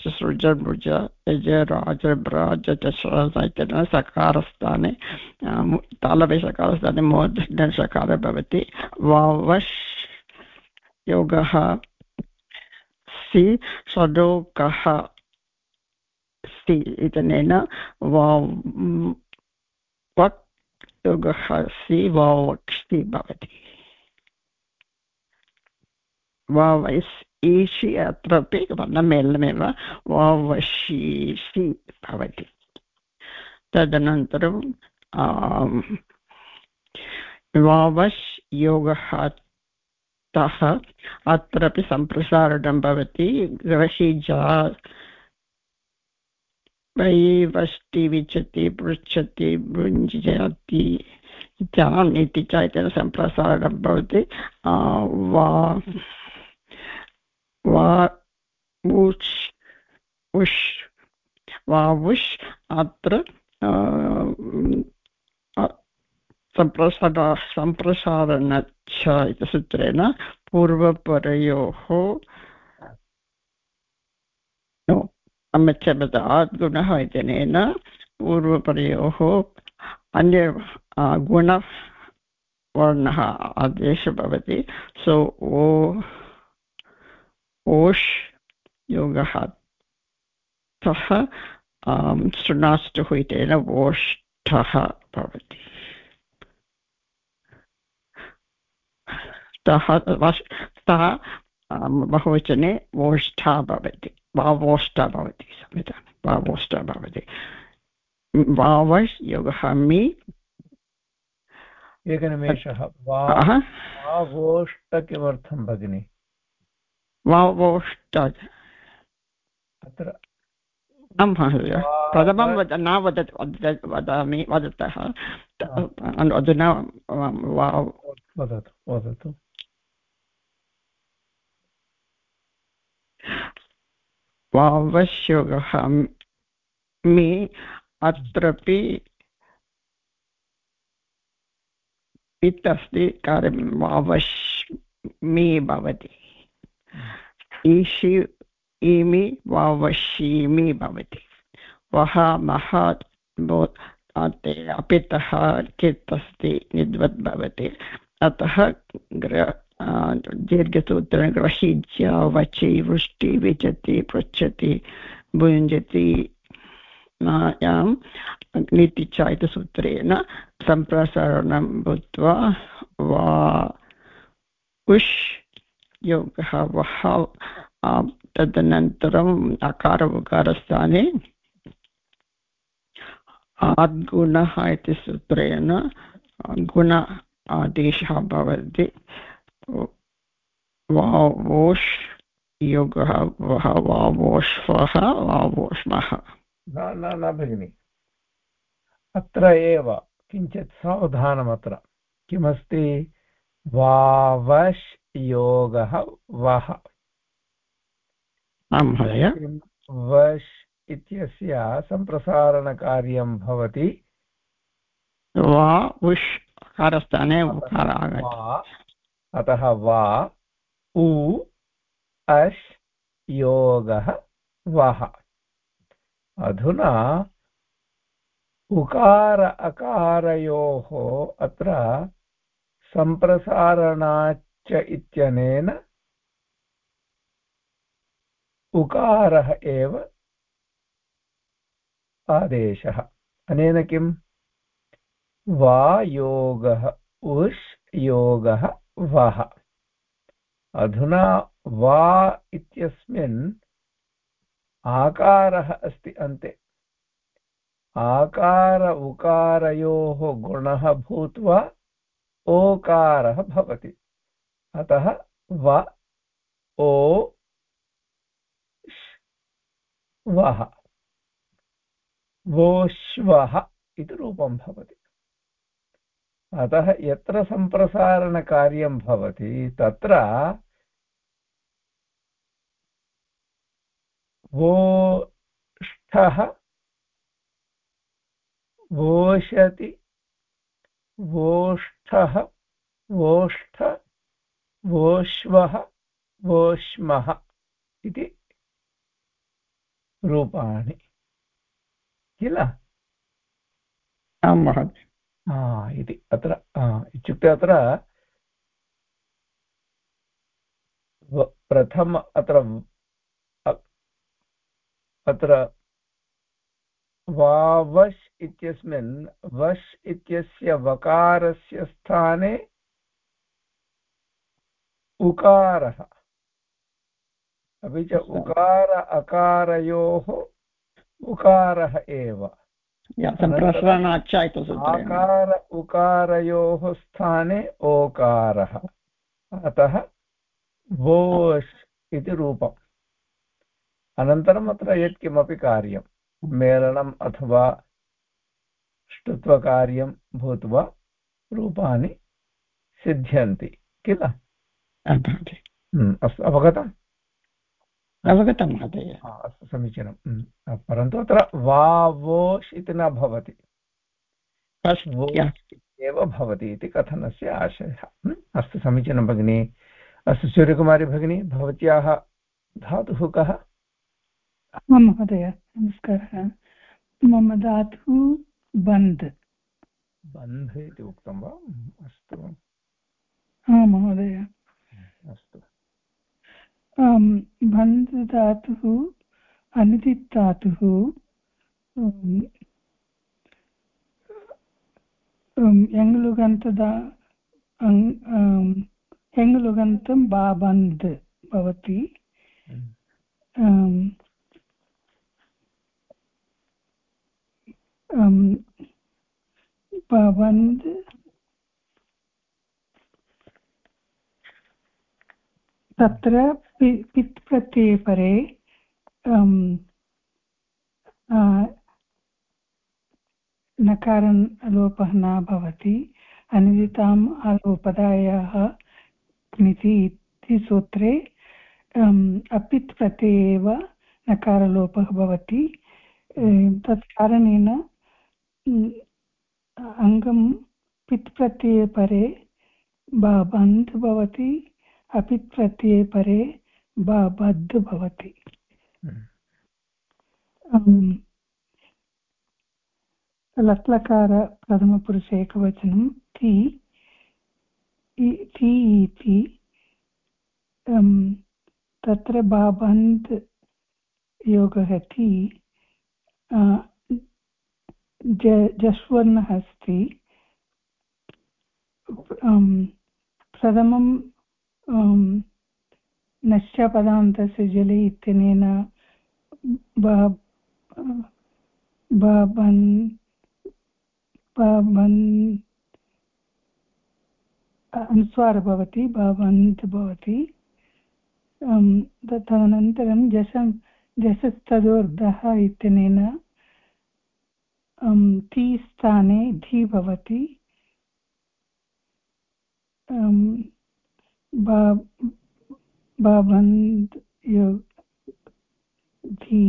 सृज भुज यज राज ब्राज च सकारस्थाने तालवे सकारस्थाने मोदसकारः भवति। वावश् योगः सि षडोकः सि इत्यनेन वक् योगः सि वावक्सि भवति। वावैस् ईषि अत्रापि वर्णमेलनमेव वावशीषि भवति तदनन्तरं वावश् योगः तः अत्रापि सम्प्रसारणं भवति ग्रहिजा वैवष्टि विचति पृच्छति भुञ्जति इत्याम् इति च इत्यनेन सम्प्रसारणं भवति वा वा वावुष् अत्र सम्प्रसार सम्प्रसारणच्छ इति सूत्रेण पूर्वपरयोः क्षम्यतात् गुणः इत्यनेन पूर्वपरयोः अन्य गुणवर्णः आदेशः भवति सो ओ ओष् योगः तः शृणाष्टुः इत्यनेन ओष्ठः भवति स्तः बहुवचने वोष्ठा भवति वावोष्ठा भवति क्षम्यतां वावोष्ठा भवति वावश् योगः मि एकनिमेषः वावोष्ट किमर्थं भगिनि वावोष्ट अत्र आं महोदय प्रथमं वद न वदत् वदामि वदतः। अधुना वदतु वदतु। वावश्योगः मे अत्रापि पित् अस्ति कार्यं वावश् मे भवति। ईषि इमि वावशीमि भवति। वः मः अपितः कित् अस्ति निद्वत् भवति। अतः ग्र दीर्घसूत्रेण ग्रहीज्य वचि, वृष्टि विजति पृच्छति, भुञ्जति यां च इति सूत्रेण सम्प्रसारणं भूत्वा वा उष् योगः वः तदनन्तरम् अकार उकारस्थाने आद्गुणः इति सूत्रेण, गुण आदेशः भवति। वावोष् योगः, वः वावोष्वः वावोष्मः। न न, भगिनि। अत्र एव, किञ्चित् सावधानमत्र। किमस्ति? वावश् योगः वः। आं महोदय। वश् इत्यस्य सम्प्रसारणकार्यं भवति। वा उष् कारस्थाने अतः वा उ अश् योगः वः। अधुना उकार अकारयोः अत्र सम्प्रसारणाच्च इत्यनेन उकारः एव आदेशः। अनेन किम् वा योगः उष् योगः वः। अधुना वा इत्यस्मिन् आकारः अस्ति अन्ते। आकार उकारयोः गुणः भूत्वा ओकारः भवति। अतः व, ओ वः। वोश्वः इति रूपं भवति। अतः यत्र सम्प्रसारणकार्यं भवति, तत्र वोष्ठः वोशति वोष्ठः, वोष्ठ वोष्वः वोष्मः इति रूपाणि किल? आं महोदय। इति अत्र इत्युक्ते अत्र प्रथम अत्र अत्र वावश् इत्यस्मिन् वश् इत्यस्य वकारस्य स्थाने उकारः। अपि च उकार अकारयोः उकारः एव। आकार उकारयोः स्थाने ओकारः। अतः वोश् इति रूपम्। अनन्तरम् अत्र यत्किमपि कार्यं। मेलनम् अथवा ष्टुत्वकार्यं भूत्वा रूपाणि सिद्ध्यन्ति किल? हम्म, अस्तु अवगतम् अवगतं महोदय अस्तु समीचीनं परन्तु अत्र वावोष् इति न भवति एव भवति इति कथनस्य आशयः अस्तु समीचीनं भगिनि अस्तु सूर्यकुमारी भगिनी भवत्याः धातुः कः आं महोदय नमस्कारः मम धातुः बन्ध् बन्ध् इति उक्तं वा अस्तु हा महोदय अस्तु बन्ध् धातुः अनिदित् धातुः यङ्लुगन्तदा यङ्लुगन्तं बाबन्ध् भवति हम्म। तत्र पित् प्रत्यये परे नकारन् लोपः न भवति। अनिदिताम् अलोपदायाः क्निति इति सूत्रे अपित् प्रत्यये एव नकारलोपः भवति। तत् अङ्गं पित् प्रत्यये परे बन्ध् भवति। अपित् प्रत्यये परे बा बद् भवति लट्लकार प्रथमपुरुषे एकवचनं ति ति इति तत्र बाबन्त् योगः इति जस्वर्णः अस्ति। प्रथमं नश्यपदान्तस्य जले इत्यनेन अनुस्वारः भवति भवन्त् भवति। तदनन्तरं जशं जशस्तदोर्धः इत्यनेन ति स्थाने धि भवति। बन्ध् धि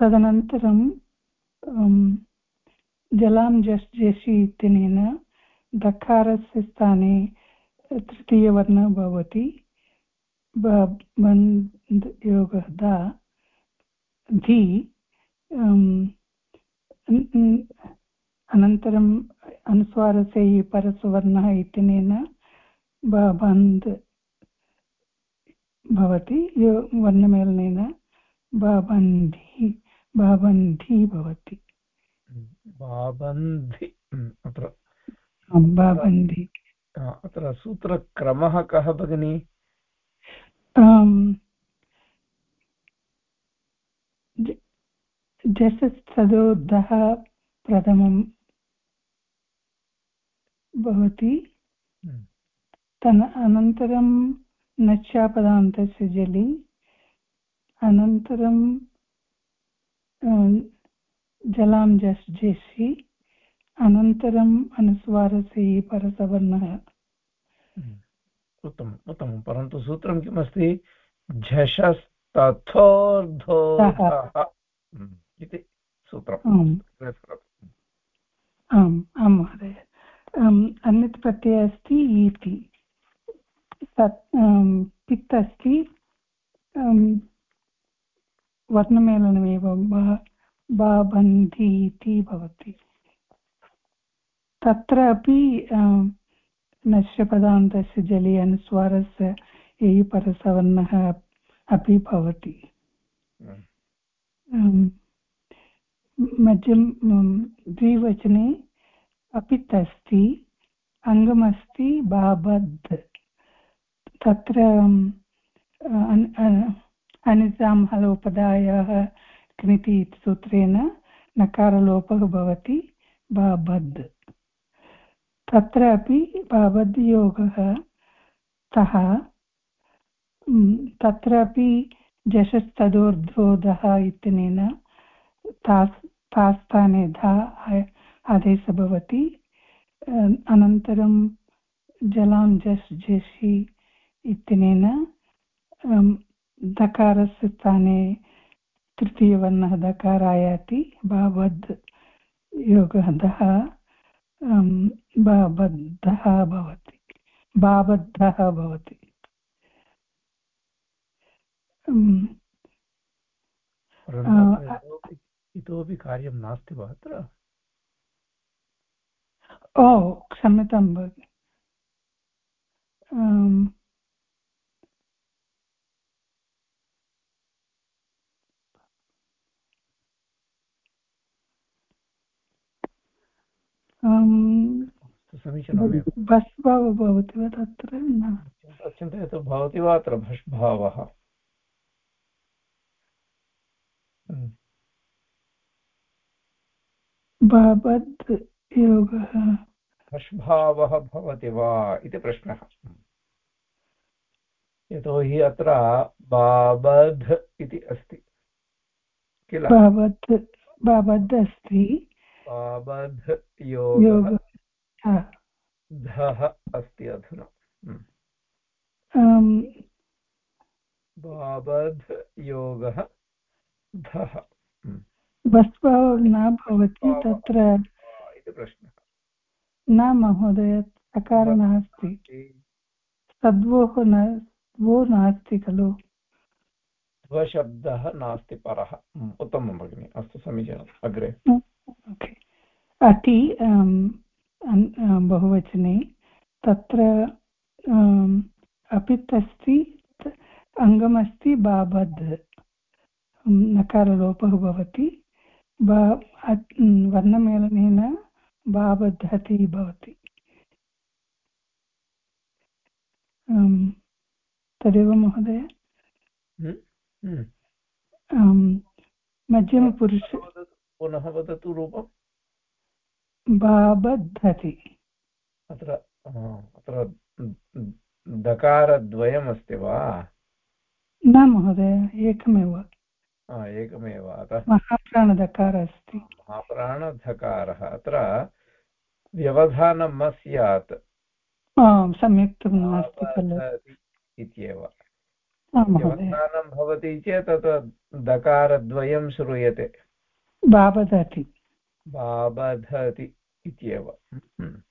तदनन्तरं जस् जसि इत्यनेन दकारस्य स्थाने तृतीयवर्णः भवति। योगः दा अनन्तरम् अनुस्वारस्य परसवर्णः इत्यनेन बन्ध् भवति वर्णमेलनेन बाबन्धि बाबन्धि भवति। बाबन्धि अत्र बाबन्धि। अत्र सूत्रक्रमः कः भगिनि? जसस्तदोद्धः प्रथमं भवति। तन् अनन्तरं नच्यापदान्तस्य जलि अनन्तरं जलां जस् जेसि अनन्तरम् अनुस्वारस्य परसवर्णः। उत्तमम् उत्तमं परन्तु सूत्रं किमस्ति? झषस्तथोर्धोधः इति सूत्रम्। आम्। आं महोदय। अन्यत् प्रत्ययः अस्ति इति तत् पित् अस्ति वर्णमेलनमेव बाबन्धि इति भवति। तत्र अपि नश्यपदान्तस्य जले अनुस्वारस्य ययि परसवर्णः अपि भवति। मध्यं द्विवचने अपित् अङ्गमस्ति बाबद्। तत्र अनिजां हलोपदायाः सूत्रेण नकारलोपः भवति बाबद्। तत्र बाबद्योगः तः तत्रापि इत्यनेन तास् तास्थाने धा आदेशः भवति अनन्तरं जलां जस् जषि इत्यनेन दकारस्य स्थाने तृतीयवर्णः दकार आयाति बाबद् योगः दः बाबद्धः भवति। बाबद्धः भवति। इतोपि कार्यं नास्ति वा अत्र? ओ क्षम्यतां भगिनि। समीचीनमेव। भस्भावः भवति वा तत्र? न। चिन्तयतु भवति वा अत्र भष्भावः बाबद् योगः। भष्भावः भवति वा इति प्रश्नः। यतोहि अत्र बाबध् इति अस्ति। किल? बाबद् बाबद् अस्ति। बाबध् योगः। धः अस्ति अधुना। बाबध् योगः धः। बस्भावः न भवति तत्र। इति प्रश्नः। न महोदय सकार नास्ति सद्वोः न वो नास्ति खलु। स्वशब्दः नास्ति परः। उत्तमं भगिनि अस्तु समीचीनम् अग्रे। अति बहुवचने। तत्र अपित् अस्ति अङ्गमस्ति बाबद्। नकारलोपः भवति। बा वर्णमेलनेन बाबद्धति भवति। तदेव महोदय। मध्यमपुरुष पुनः वदतु रूपम्। बाबद्धति अत्र अत्र दकारद्वयमस्ति वा? न महोदय एकमेव। एकमेव। अतः महाप्राणदकार अस्ति। महाप्राणधकारः अत्र व्यवधानं न स्यात्। सम्यक् नास्ति खलु। इत्येव। व्यवधानं भवति चेत् तत् दकारद्वयं श्रूयते। बाबधति। बाबधति इत्येव। हम्म।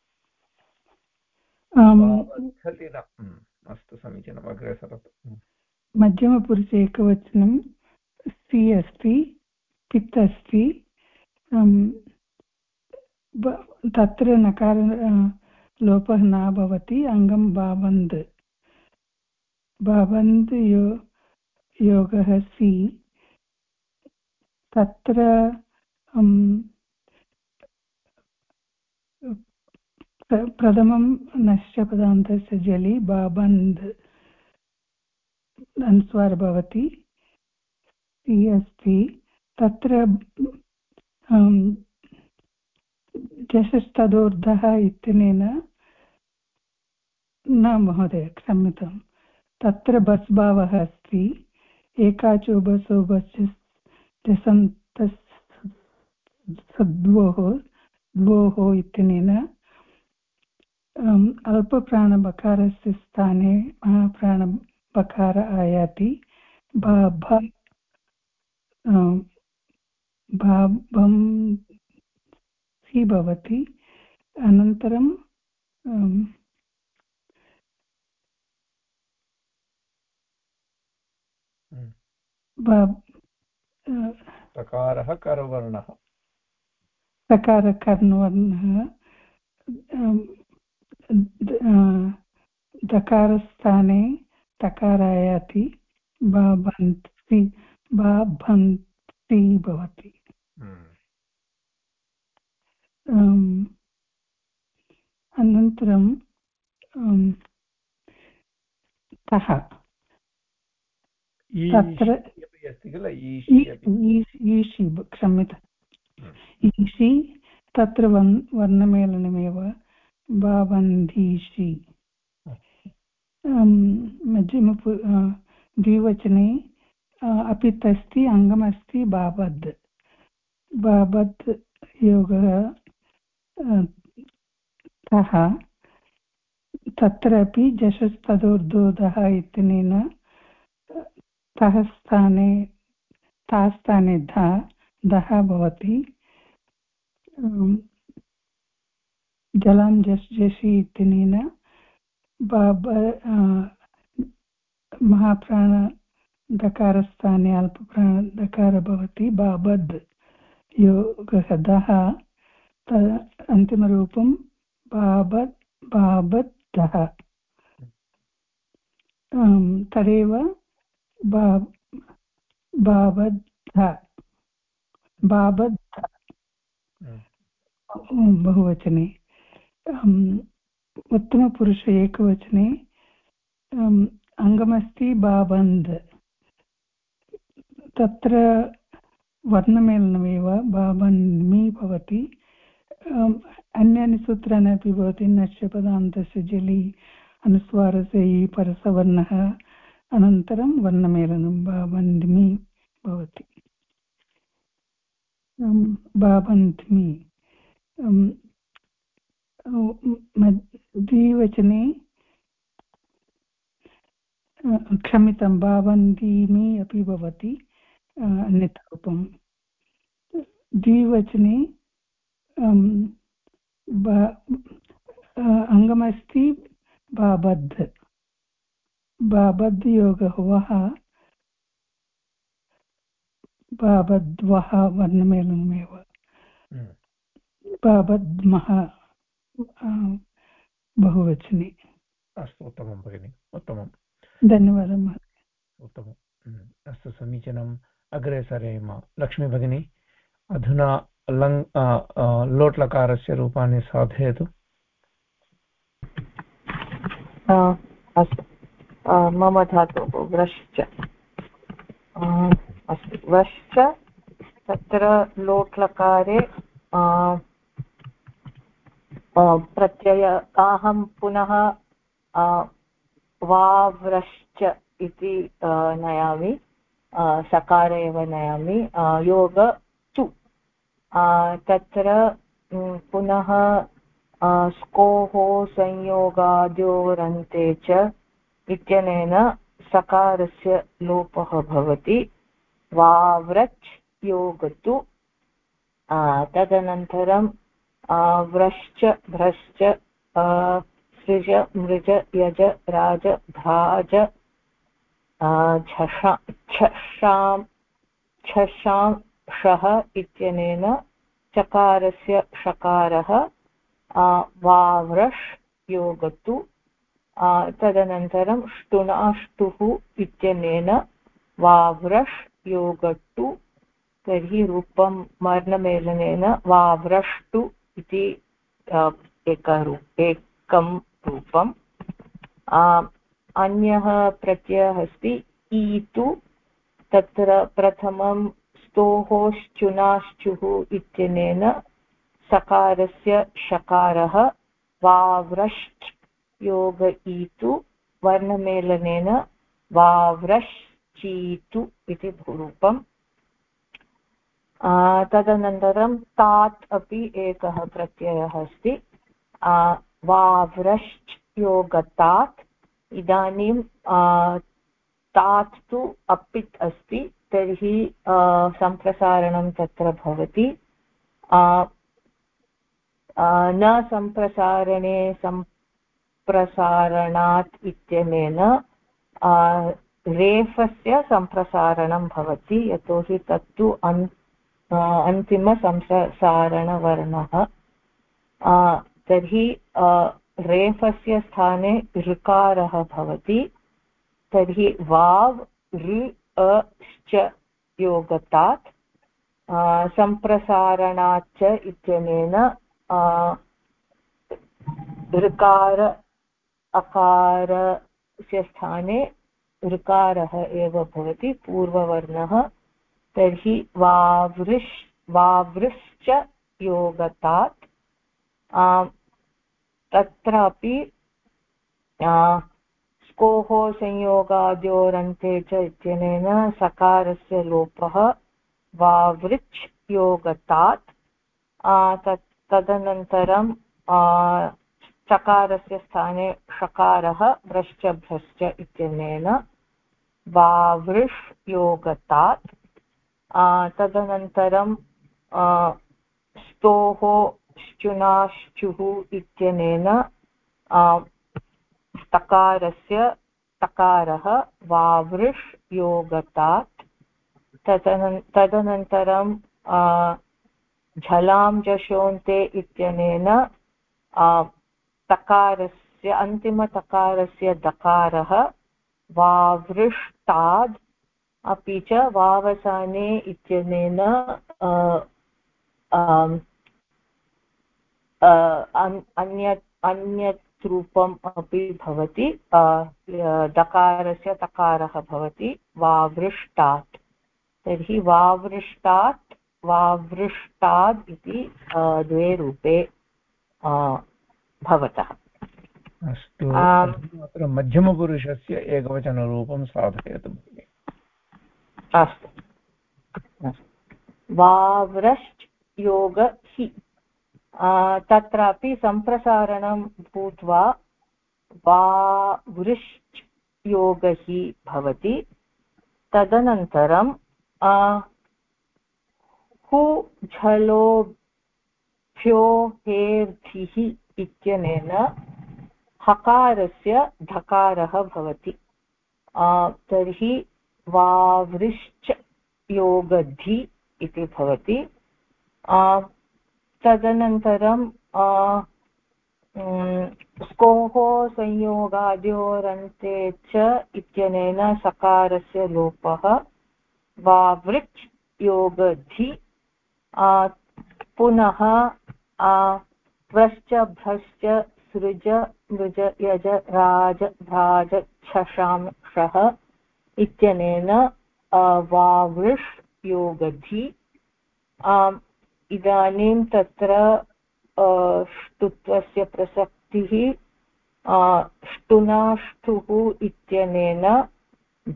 अस्तु समीचीनम् अग्रे सरतु। मध्यमपुरुषे एकवचनं सि अस्ति पित् अस्ति तत्र नकार लोपः न भवति, अङ्गं बाबन्द्। बाबन्द् यो, योगः सि। तत्र प्रथमं नश्चपदान्तस्य जलि, बाबन्द्। अनुस्वार भवति। अस्ति। तत्र जशस्तदोर्धः इत्यनेन न, महोदय, क्षम्यतां। तत्र बस् भावः अस्ति एकाचो बसो बस् सद्वोः द्वोः इत्यनेन अल्पप्राणबकारस्य स्थाने महाप्राणबकार आयाति। भावं हि भवति। अनन्तरं सकारः करवर्णः। सकारकर्णवर्णः दकारस्थाने तकारायाति बाभन्ति बाभन्ति भवति। हम्म। अनन्तरं तः तत्र ईषि क्षम्यता। ईषि तत्र वन् वर्णमेलनमेव बाबन्धीषि मध्यमपु द्विवचने अपित् अस्ति अङ्गमस्ति बाबद्। बाबद् योगः तः तत्रापि जशस्तदोर्धोधः इत्यनेन तः स्थाने ता स्थाने धा, दः भवति। जलां जस् जषि इत्यनेन महाप्राणदकारस्थाने अल्पप्राणदकार भवति। बाबद् योगः दः। अन्तिमरूपं बाबद् बाबद्धः तदेव बाबद्ध बाबद्ध बहुवचने। उत्तमपुरुष एकवचने। अङ्गमस्ति बाबन्ध्। तत्र वर्णमेलनमेव बाबन्मि भवति। अन्यानि सूत्राणि अपि भवति नश्यपदान्तस्य जलि अनुस्वारस्य इ परसवर्णः अनन्तरं वर्णमेलनं बाबन्ध्मि भवति बाबन्ध्मि द्विवचने क्षम्यतां भावन्तीमि अपि भवति अन्यथा रूपं द्विवचने अङ्गमस्ति बाबद् बाबद्। योगः वः बाबद्वः वर्णमेलनमेव। बाबद्मः बहुवचने। अस्तु उत्तमं भगिनि उत्तमं। धन्यवादः महोदय। उत्तमम् हम्म, अस्तु समीचीनम् अग्रे सरेम। लक्ष्मी भगिनी अधुना लङ् लोट्लकारस्य रूपाणि साधयतु। मम धातुः व्रश्च अस्तु। व्रश्च तत्र लोट्लकारे प्रत्यय, अहं पुनः वाव्रश्च इति नयामि। सकार एव नयामि। योग तत्र पुनः स्कोः संयोगाद्योरन्ते च इत्यनेन सकारस्य लोपः भवति। वाव्रच् योगतु। तदनन्तरं व्रश्च, भ्रश्च सृज, मृज, यज, राज भ्राज छषां छषां शः इत्यनेन चकारस्य षकारः वाव्रश् योगतु तदनन्तरं ष्टुनाष्टुः इत्यनेन वाव्रश् योगट्टु तर्हि रूपं वर्णमेलनेन वाव्रष्टु इति एकरूप एकं रूपम्। अन्यः प्रत्ययः अस्ति, ईतु, तत्र प्रथमं स्तोहोश्चुनाश्चुः इत्यनेन सकारस्य शकारः वाव्रश्च योग ईतु वर्णमेलनेन वाव्रश्चीतु इति रूपम् तदनन्तरं तात् अपि एकः प्रत्ययः अस्ति। वाव्रश्च योगतात् इदानीं तात् तु अपित् अस्ति। तर्हि सम्प्रसारणं तत्र भवति। न सम्प्रसारणे सम्प्रसारणात् इत्यनेन रेफस्य सम्प्रसारणं भवति, यतोहि तत्तु अन् अन्तिमसंसारणवर्णः तर्हि रेफस्य स्थाने ऋकारः भवति, तर्हि वाव्, ऋ अश्च योगतात् सम्प्रसारणाच्च इत्यनेन ऋकार अकारस्य स्थाने ऋकारः एव भवति, पूर्ववर्णः, तर्हि वावृश् वावृश्च योगतात् तत्रापि स्कोः संयोगाद्योरन्ते च इत्यनेन सकारस्य लोपः वावृच् योगतात् तत् तदनन्तरं चकारस्य स्थाने षकारः भ्रश्च भ्रश्च इत्यनेन वावृष् योगतात् तदनन्तरं स्तोः श्चुनाश्चुः इत्यनेन तकारस्य तकारः वावृष् योगतात् तदन तदनन्तरं झलां जशोन्ते इत्यनेन तकारस्य, अन्तिमतकारस्य दकारः वावृष्टाद् अपि च वावसाने इत्यनेन अन्यत् अन्यत् रूपम् अपि भवति दकारस्य तकारः भवति वावृष्टात्। तर्हि वावृष्टात् वावृष्टाद् इति द्वे रूपे भवतः। अस्तु अत्र मध्यमपुरुषस्य एकवचनरूपं साधयतु भगिनि। अस्तु। वाव्रश्च योग हि। तत्रापि सम्प्रसारणं भूत्वा वावृश्च योग हि भवति। तदनन्तरं हु झलोभ्यो हेर्धिः इत्यनेन हकारस्य धकारः भवति। तर्हि वावृश्च योगधि इति भवति। तदनन्तरं स्कोः संयोगाद्योरन्ते च इत्यनेन सकारस्य लोपः वावृच् योगधि पुनः व्रश्च, भ्रश्च, सृज, मृज, यज, राज, भ्राज छशां शः इत्यनेन वावृष् योगधि इदानीं तत्र ष्टुत्वस्य प्रसक्तिः ष्टुनाष्टुः इत्यनेन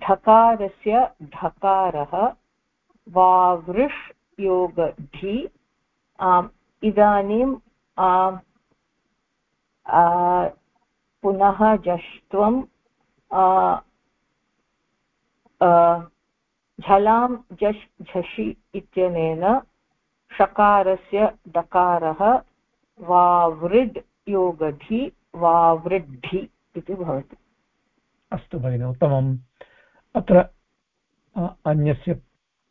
ढकारस्य ढकारः, वावृष् योगढि इदानीं पुनः जष्ट्वं झलां झष् झषि इत्यनेन षकारस्य डकारः वावृड् योगधि वावृद्धि इति भवति। अस्तु भगिनि उत्तमम्। अत्र अन्यस्य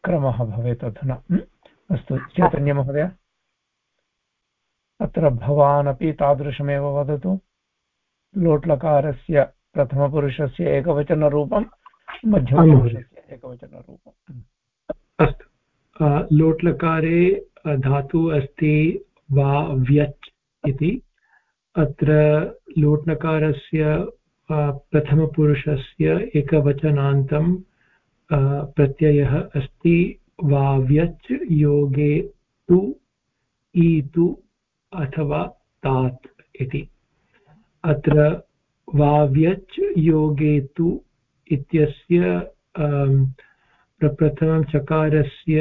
क्रमः भवेत् अधुना। अस्तु चैतन्यमहोदय अत्र भवान् अपि तादृशमेव वदतु। लोट्लकारस्य प्रथमपुरुषस्य एकवचनरूपं मध्यमपुरुषस्य एकवचनरूपम् अस्तु। लोट्लकारे धातु अस्ति वा व्यच् इति। अत्र लोट्लकारस्य प्रथमपुरुषस्य एकवचनान्तं प्रत्ययः अस्ति वाव्यच् योगे तु, ईतु अथवा तात् इति। अत्र वाव्यच् योगे तु इत्यस्य प्रप्रथमं चकारस्य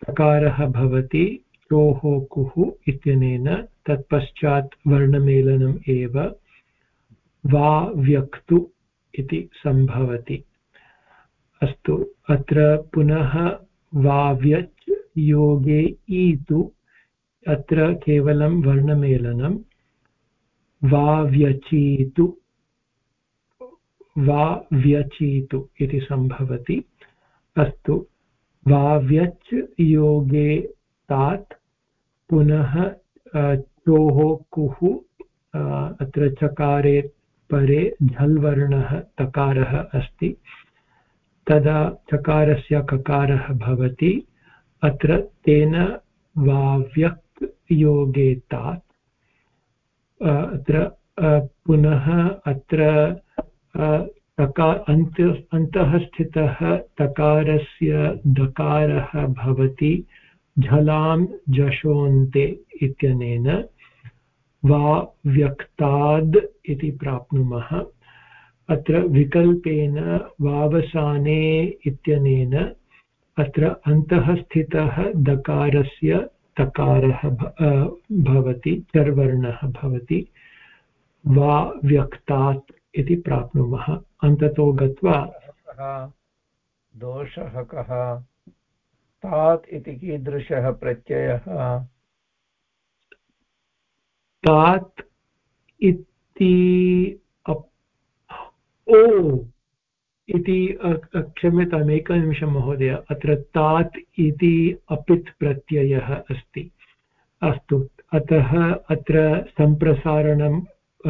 प्रकारः भवति चोः कुः इत्यनेन तत्पश्चात् वर्णमेलनम् एव वा व्यक्तु इति सम्भवति। अस्तु, अत्र पुनः वाव्यच् योगे ईतु, अत्र केवलं वर्णमेलनं, वाव्यचीतु वा व्यचीतु इति सम्भवति। अस्तु वाव्यच् योगे तात् पुनः चोः कुः अत्र चकारे परे झल्वर्णः तकारः अस्ति। तदा चकारस्य ककारः भवति। अत्र तेन वाव्यक् योगे तात्। अत्र पुनः अत्र अन्त अन्तः स्थितः तकारस्य दकारः भवति, झलां जशोन्ते इत्यनेन वा व्यक्ताद् इति प्राप्नुमः। अत्र विकल्पेन वावसाने इत्यनेन अत्र अन्तः दकारस्य तकारः भवति, चर्वर्णः भवति, वा व्यक्तात् इति प्राप्नुमः। अन्ततो गत्वा दोषः कः? तात् इति कीदृशः प्रत्ययः? तात् इति ओ इति क्षम्यताम् एकनिमिषं महोदय। अत्र तात् इति अपित् प्रत्ययः अस्ति। अस्तु अतः अत्र सम्प्रसारणं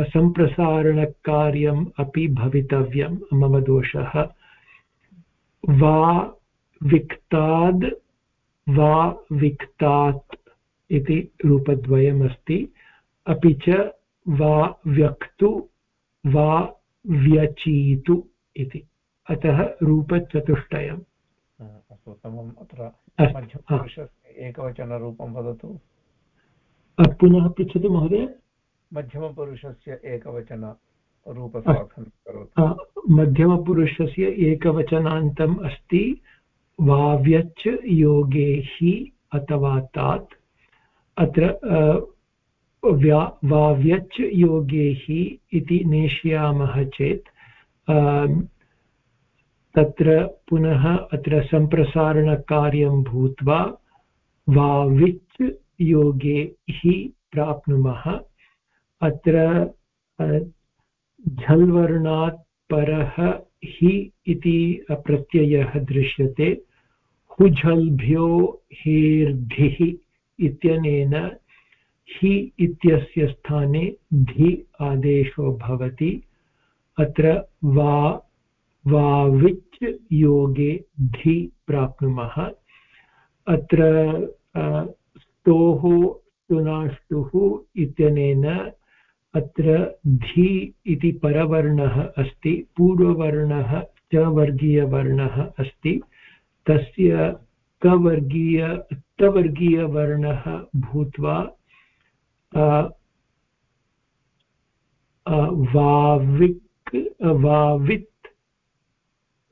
सम्प्रसारणकार्यम् अपि भवितव्यं मम दोषः। वा विक्ताद् वा विक्तात् इति रूपद्वयमस्ति। अपि च वा व्यक्तु वा व्यचीतु इति। अतः रूपचतुष्टयम्। अस्तु उत्तमम् अत्र एकवचनरूपं वदतु। पुनः पृच्छतु महोदय। मध्यमपुरुषस्य एकवचनरूपसाधनं करोतु। मध्यमपुरुषस्य एकवचनान्तम् अस्ति वाव्यच् योगे हि अथवा तात्। अत्र व्या वाव्यच् योगे हि इति नेष्यामः चेत् तत्र पुनः अत्र सम्प्रसारणकार्यं भूत्वा वाविच् योगे हि प्राप्नुमः। अत्र झल्वर्णात् परः हि इति प्रत्ययः दृश्यते। हुझल्भ्यो हेर्धिः इत्यनेन हि इत्यस्य स्थाने धि आदेशो भवति। अत्र वा, वाविच् योगे धि प्राप्नुमः। अत्र स्तोः, स्तुनाष्टुः इत्यनेन अत्र धी इति परवर्णः अस्ति, पूर्ववर्णः च वर्गीयवर्णः अस्ति, तस्य कवर्गीय तवर्गीयवर्णः भूत्वा वाविक्, वावित्,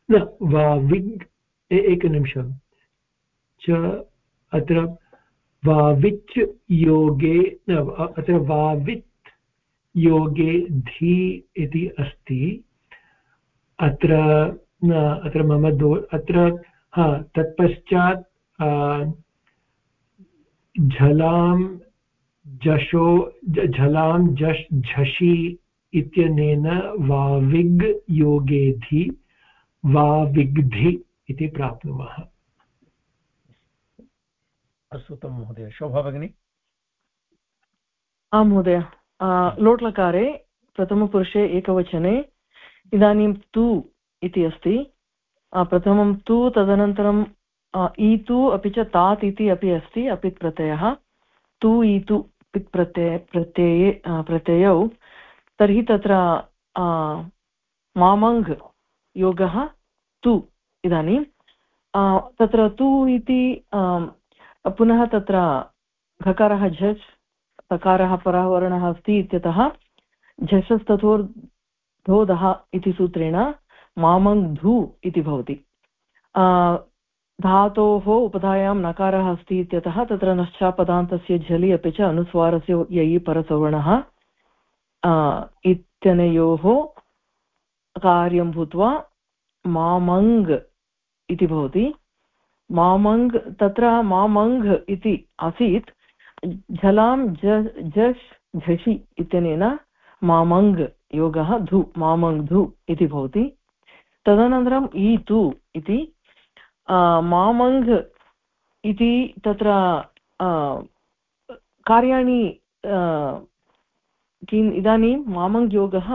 न, वाविग् एकनिमिषं, च अत्र वाविच् योगे अत्र वावित् योगे धी इति अस्ति। अत्र अत्र मम दो अत्र हा तत्पश्चात् झलां जशो झलां जश् झषि इत्यनेन वाविग् योगेधि वाविग्धि इति प्राप्नुमः। अस्तु उत्तमं महोदय शोभा भगिनी। आं महोदय। लोट्लकारे प्रथमपुरुषे एकवचने इदानीं तु इति अस्ति प्रथमं तु तदनन्तरं ईतु अपि च तात् इति अपि अस्ति अपित् प्रत्ययः तु ईतु पित् प्रत्यय प्रत्यये प्रत्ययौ तर्हि तत्र मामङ् योगः तु इदानीं तत्र तु इति पुनः तत्र घकारः झस् तकारः परावर्णः अस्ति इत्यतः झषस्तथोर्धोधः इति सूत्रेण मामङ् धू इति भवति। धातोः उपधायां नकारः अस्ति इत्यतः तत्र नश्चापदान्तस्य झलि अपि च अनुस्वारस्य ययि परसवर्णः इत्यनयोः कार्यं भूत्वा मामङ् इति भवति। मामङ् तत्र मामङ् इति आसीत्। झलां झष् झषि इत्यनेन मामङ् योगः धु मामङ् धु इति भवति। तदनन्तरम् इ तु इति मामङ् इति तत्र कार्याणि किम् इदानीं मामङ्ग्योगः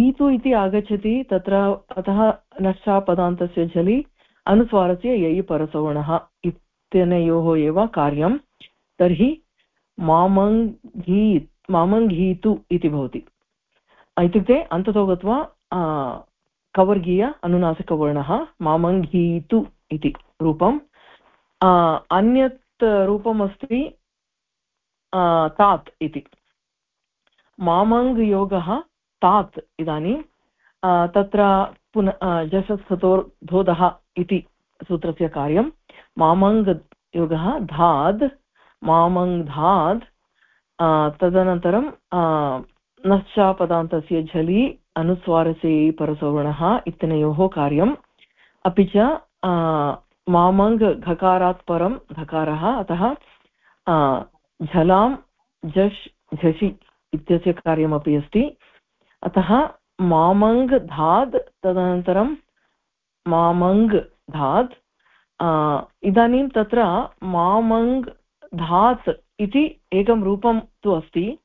ईतु इति आगच्छति, तत्र अतः नष्टापदान्तस्य झलि अनुस्वारस्य ययि परसवर्णः इत्यनयोः एव कार्यं। तर्हि मामङ्घी मामङ्घीतु इति भवति। इत्युक्ते अन्ततो गत्वा कवर्गीय अनुनासिकवर्णः मामङ्घीतु इति रूपम्। अन्यत् रूपमस्ति तात् इति। मामङ्गयोगः तात् इदानीं। तत्र पुनः जशस्ततोर्धोधः इति सूत्रस्य कार्यं। मामङ्गयोगः धाद् मामङ्धाद् तदनन्तरं नश्चापदान्तस्य झलि अनुस्वारसे परसवर्णः इत्यनयोः कार्यम्। अपि च मामङ् घकारात् परं, घकारः, अतः झलां झष् झषि इत्यस्य कार्यमपि अस्ति। अतः मामङ् धाद् तदनन्तरं मामङ् धात् इदानीं तत्र मामङ् धात् इति एकं रूपं तु अस्ति।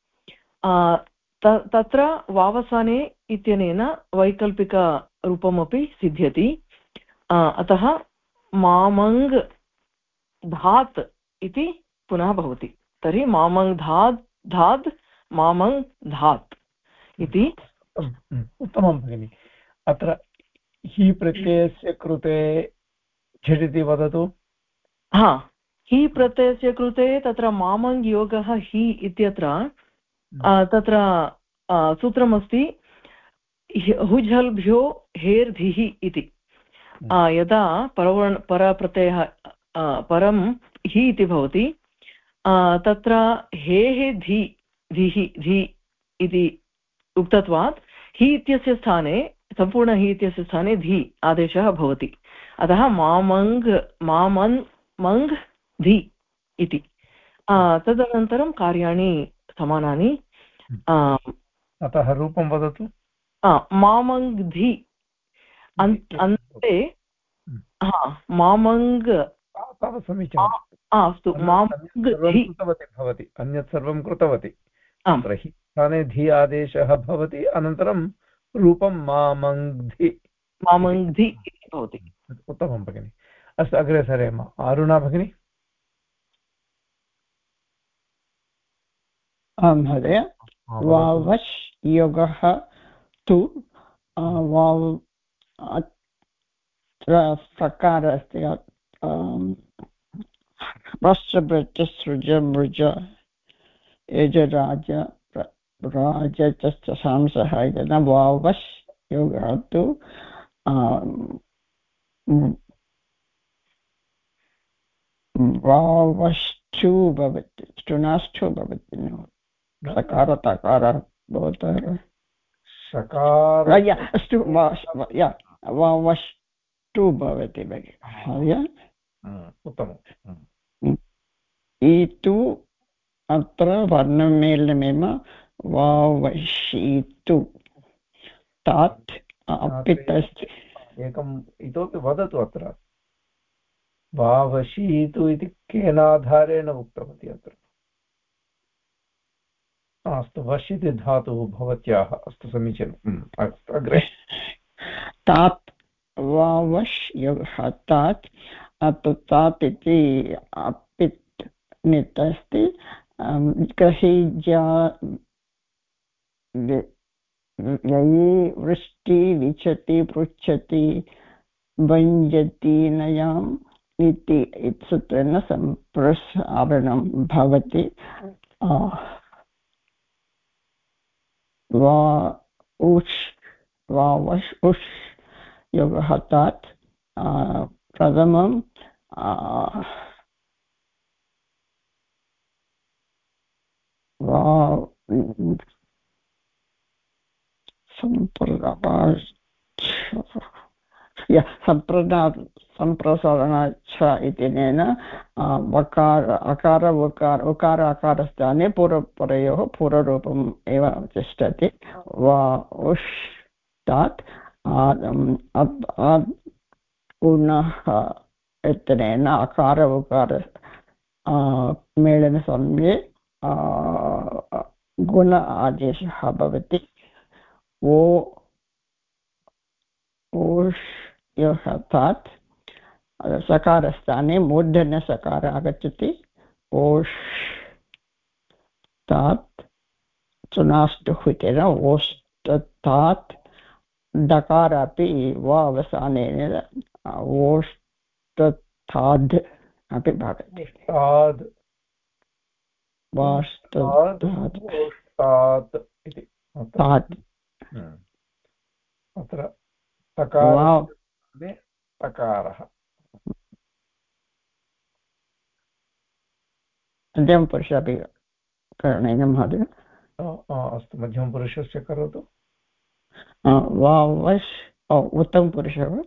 तत्र वावसाने इत्यनेन वैकल्पिकरूपमपि सिद्ध्यति। अतः मामङ् धात् इति पुनः भवति। तर्हि मामङ् धात् धात् मामङ् धात् इति। उत्तमं भगिनि। अत्र हि प्रत्ययस्य कृते झटिति वदतु। हा। हि प्रत्ययस्य कृते तत्र मामङ् योगः हि इत्यत्र तत्र सूत्रमस्ति हुझल्भ्यो हेर्धिः इति। यदा परवर्ण परप्रत्ययः परं हि इति भवति तत्र हेः धि धिः धि इति उक्तत्वात् हि इत्यस्य स्थाने सम्पूर्ण हि इत्यस्य स्थाने धि आदेशः भवति। अतः मामङ् मामन् मङ् धि इति। तदनन्तरं कार्याणि समानानि। अतः रूपं वदतु। मामङ्धि अन्ते हम्म। हा मामङ् तावत् समीचीनं। अस्तु कृतवती भवति। अन्यत् सर्वं कृतवती। आम्। तर्हि स्थाने धि आदेशः भवति अनन्तरं रूपं मामङ्धि मामङ्धि इति भवति। उत्तमं भगिनि। अस्तु अग्रे सरेम अरुणा भगिनि? महोदय वावश् योगः तु वाव् अत्र सकार अस्ति वस्त्रभृत्यसृज मृज यजराज राज च सांसः इति वावश् योगः तु वावश्चु भवति चुनाष्टु भवति सकार तकार भवतः सकार अस्तु वष्टु भवति भगिनि उत्तमम् ईतु अत्र वर्णमेलनमेव वावशीतु तात् अपित् अस्ति एकम् इतोपि वदतु अत्र वावशीतु इति केनाधारेण उक्तवती अत्र अस्तु वश्यति धातुः भवत्याः अस्तु समीचीनम्। अग्रे। तात् वावश् योगः तात् तात् इति अपित् नित् अस्ति ग्रहीज्या वृष्टि विचति पृच्छति भञ्जति नयाम् इति सूत्रेण सम्प्रसारणं भवति। वा उष् वा वश् उष् योगः तात् प्रथमं वा सम्प्रदा सम्प्रसारण च इत्यनेन वकार अकार उकार उकार अकारस्थाने पूर्वपरयोः पूर्वरूपम् एव तिष्ठति वा उष् तात् पुनः इत्यनेन अकार उकार मेलनसमये गुण आदेशः भवति ओ ओष् तात् सकारस्थाने मूर्धन्यसकार आगच्छति। ओष् तात् चुनाष्टुः इत्येन ओष्टात् डकार अपि वा अवसानेन ओष्टथाद् अपि भवति अत्र। तकारः मध्यमपुरुष अपि करणीयं महोदय। अस्तु मध्यमपुरुषस्य करोतु। वा वश् उत्तमपुरुष वा?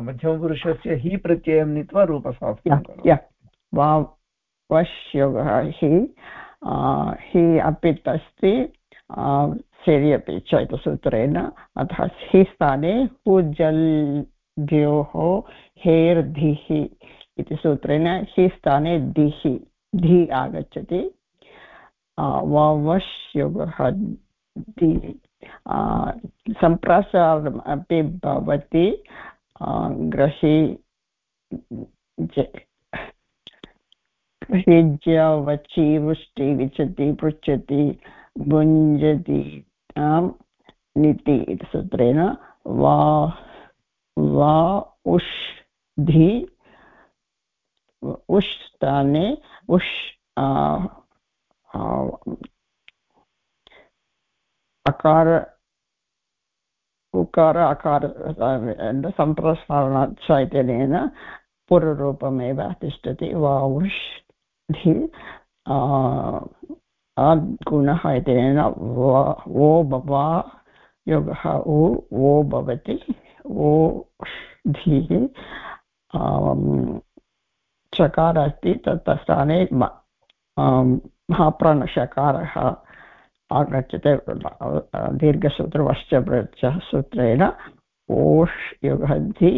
मध्यमपुरुषस्य हि प्रत्ययं नीत्वा रूपशास्त्रं वा वश् योगः हि हि अपि अस्ति सेरि अपि चैतसूत्रेण अतः हि स्थाने हुजल्भ्योः हेर्धिः इति सूत्रेण हि स्थाने दिः धि आगच्छति ववश् योगः दि सम्प्रसारणम् अपि भवति ग्रही गृहीज्य वचि वृष्टि विचति पृच्छति भुञ्जति निति इति सूत्रेण वा वा उष् धि उष् स्थाने उष् अकार, उकार, अकार सम्प्रसारणात् चैतन्येन पूर्वरूपमेव तिष्ठति वा उष् धि गुणः इत्यनेन वो बवा योगः उ वो भवति ओ धिः चकार अस्ति तत् स्थाने महाप्राणशकारः आगच्छते दीर्घसूत्रवश्च सूत्रेण ओष् युगद्धि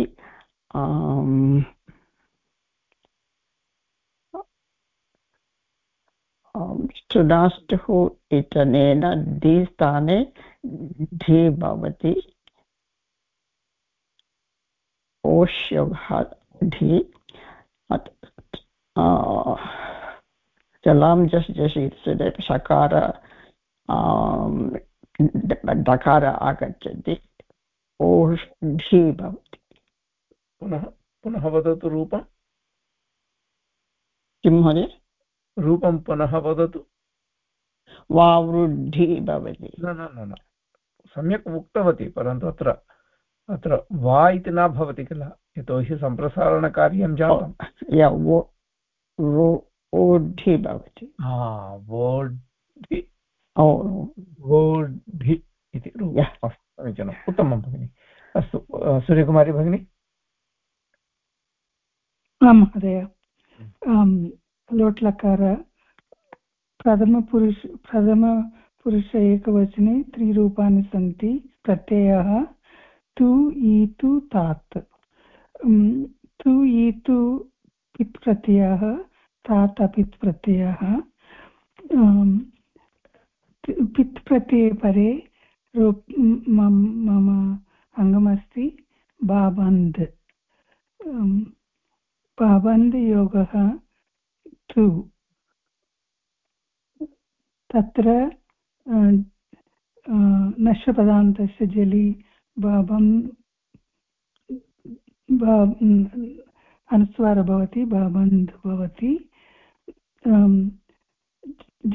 सुनाष्टुः इत्यनेन धी स्थाने धी भवति ओष्योगः धी जलां जस् जस् इति सकार डकार आगच्छति ओषि भवति पुनः पुनः वदतु रूपं किं महोदय? रूपं पुनः वदतु। वावृद्धि भवति। न न न न। सम्यक् उक्तवती परन्तु अत्र अत्र वा इति न भवति किल? यतोहि सम्प्रसारणकार्यं जातं वोढि भवति। वोढि वोढि इति समीचीनम्। उत्तमं भगिनि। अस्तु सूर्यकुमारी भगिनी? आं महोदय। लोट्लकार प्रथमपुरुष प्रथमपुरुष एकवचने त्रिरूपाणि सन्ति प्रत्ययः तु ईतु तात् तु ईतु पित् प्रत्ययः तात् अपित् प्रत्ययः पित् प्रत्यये परे मम अङ्गमस्ति बाबन्द् बाबन्द् योगः तु। तत्र नश्यपदान्तस्य जलि भावम् अनुस्वारः भवति भावन्ध् भवति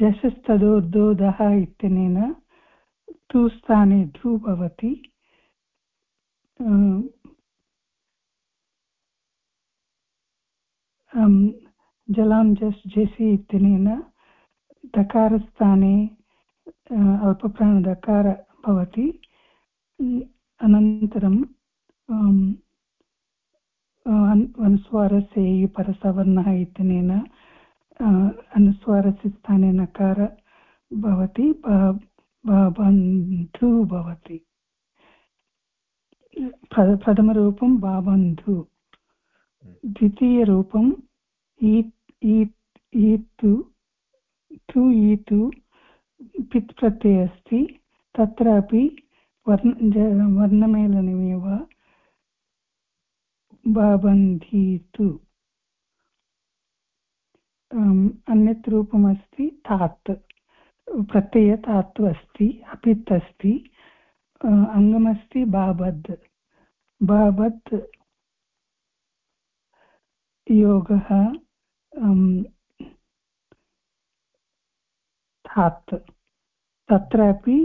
जशस्तदोर्दोदः इत्यनेन तु स्थाने धु भवति जलां जस् जेसि इत्यनेन दकारस्थाने अल्पप्राणदकार भवति। अनन्तरं अनुस्वारस्य परसवर्णः इत्यनेन अनुस्वारस्य स्थाने नकार भवति बन्धु भवति। प्रथमरूपं बाबन्धु। द्वितीयरूपम् ईतु तु ईतु पित् प्रत्ययः अस्ति। तत्रापि वर्ण वर्णमेलनमेव बन्धीतु अन्यत् रूपमस्ति तात्। प्रत्यय तात्तु अस्ति, अपित् अस्ति। अङ्गमस्ति बाबद्। बाबत् योगः तात् तत्रापि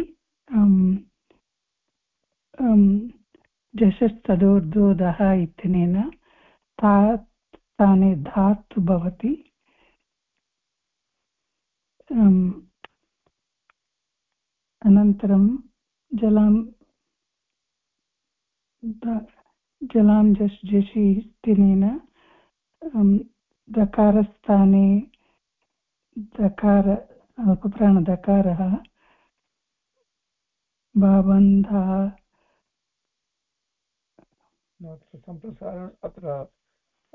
जशस्तदोर्धोदः इत्यनेन तात् स्थाने धात् भवति। अनन्तरं जलां जलां इत्यनेन दकारस्थाने दकार अल्पप्राणदकारः भाबन्धः सम्प्रसारण अत्र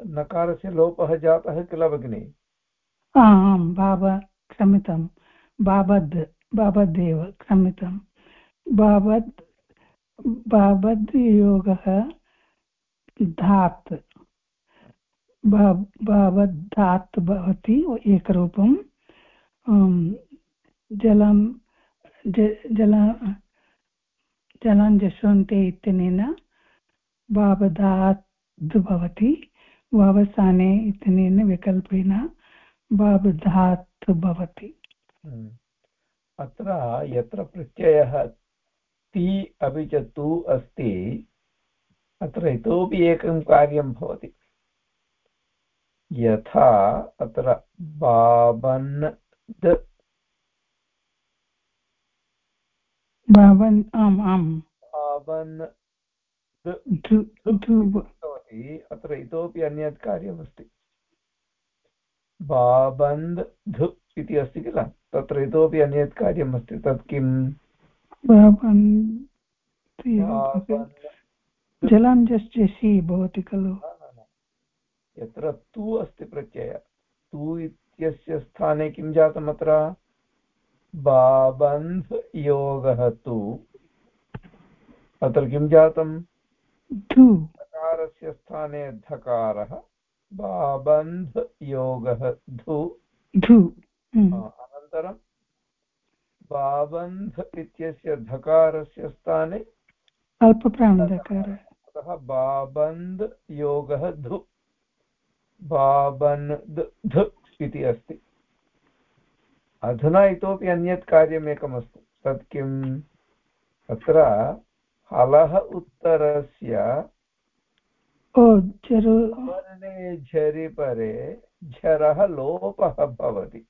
नकारस्य लोपः जातः किल भगिनि? आम् बाब क्षम्यतां बाबद् बाबद्देव क्षम्यतां बाबद् बाबद् योगः धात्। बाबद्धात् भवति एकरूपं। जलं जल जलाञ्जशोन्ते इत्यनेन बाबधात् भवति। वावसाने इत्यनेन विकल्पेन बाबधात् भवति। हम्म। अत्र यत्र प्रत्ययः ति अपि च तु अस्ति, अत्र इतोपि एकं कार्यं भवति। यथा अत्र बाबन् बाबन् आम् आम्। बाबन् भवति अत्र इतोपि अन्यत् कार्यमस्ति। बाबन्द् धु इति अस्ति किल? तत्र इतोपि अन्यत् कार्यम् अस्ति तत् किम्? जलाञ्जसि भवति खलु। यत्र तु अस्ति प्रत्यय। तु इत्यस्य स्थाने किं जातम् अत्र बाबन्ध् योगः तु। अत्र किं जातम्? धकारस्य स्थाने धकारः। बाबन्ध् योगः धु। धु। हम्म। अनन्तरं बाबन्ध् इत्यस्य धकारस्य स्थाने अल्पप्राणदकारः अतः बाबन्द् योगः धु। बाबन्द् ध इति अस्ति। अधुना इतोपि अन्यत् कार्यमेकमस्ति। तत् किम्? तत्र हलः उत्तरस्य वर्णे झरि परे झरः लोपः भवति।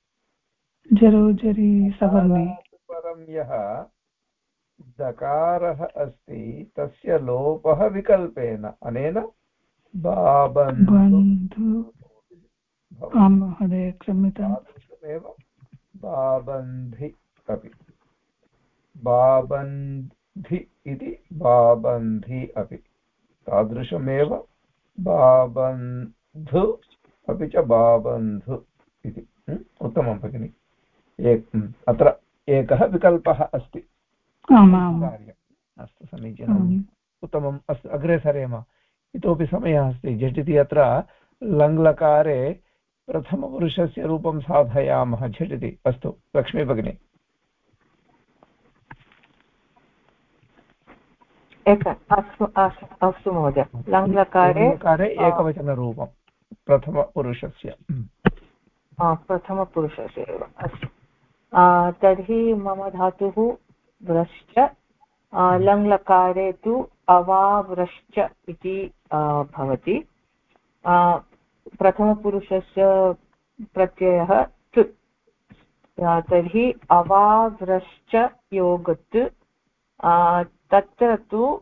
परं यः दकारः अस्ति तस्य लोपः विकल्पेन। अनेन बन्धु। आं महोदय क्षम्यताम्। तादृशमेव बाबन्धि अपि। बाबन्धि इति बाबन्धि अपि। तादृशमेव बाबन्धु अपि च बाबन्धु इति। उत्तमं भगिनि। एक अत्र एकः विकल्पः अस्ति। कार्यम्। अस्तु समीचीनम्। उत्तमम्। अस्तु अग्रे सरेम इतोपि समयः अस्ति। झटिति अत्र लङ्लकारे प्रथमपुरुषस्य रूपं साधयामः। झटिति। अस्तु लक्ष्मी भगिनी। एक अस्तु अस्तु महोदय। लङ्लकारे एकवचनरूपं। प्रथमपुरुषस्य। प्रथमपुरुषस्य एव। अस्तु। तर्हि मम धातुः व्रश्च लङ्लकारे तु अवाव्रश्च इति भवति। प्रथमपुरुषस्य प्रत्ययः तु। तर्हि अवाव्रश्च योगत्। तत्र तु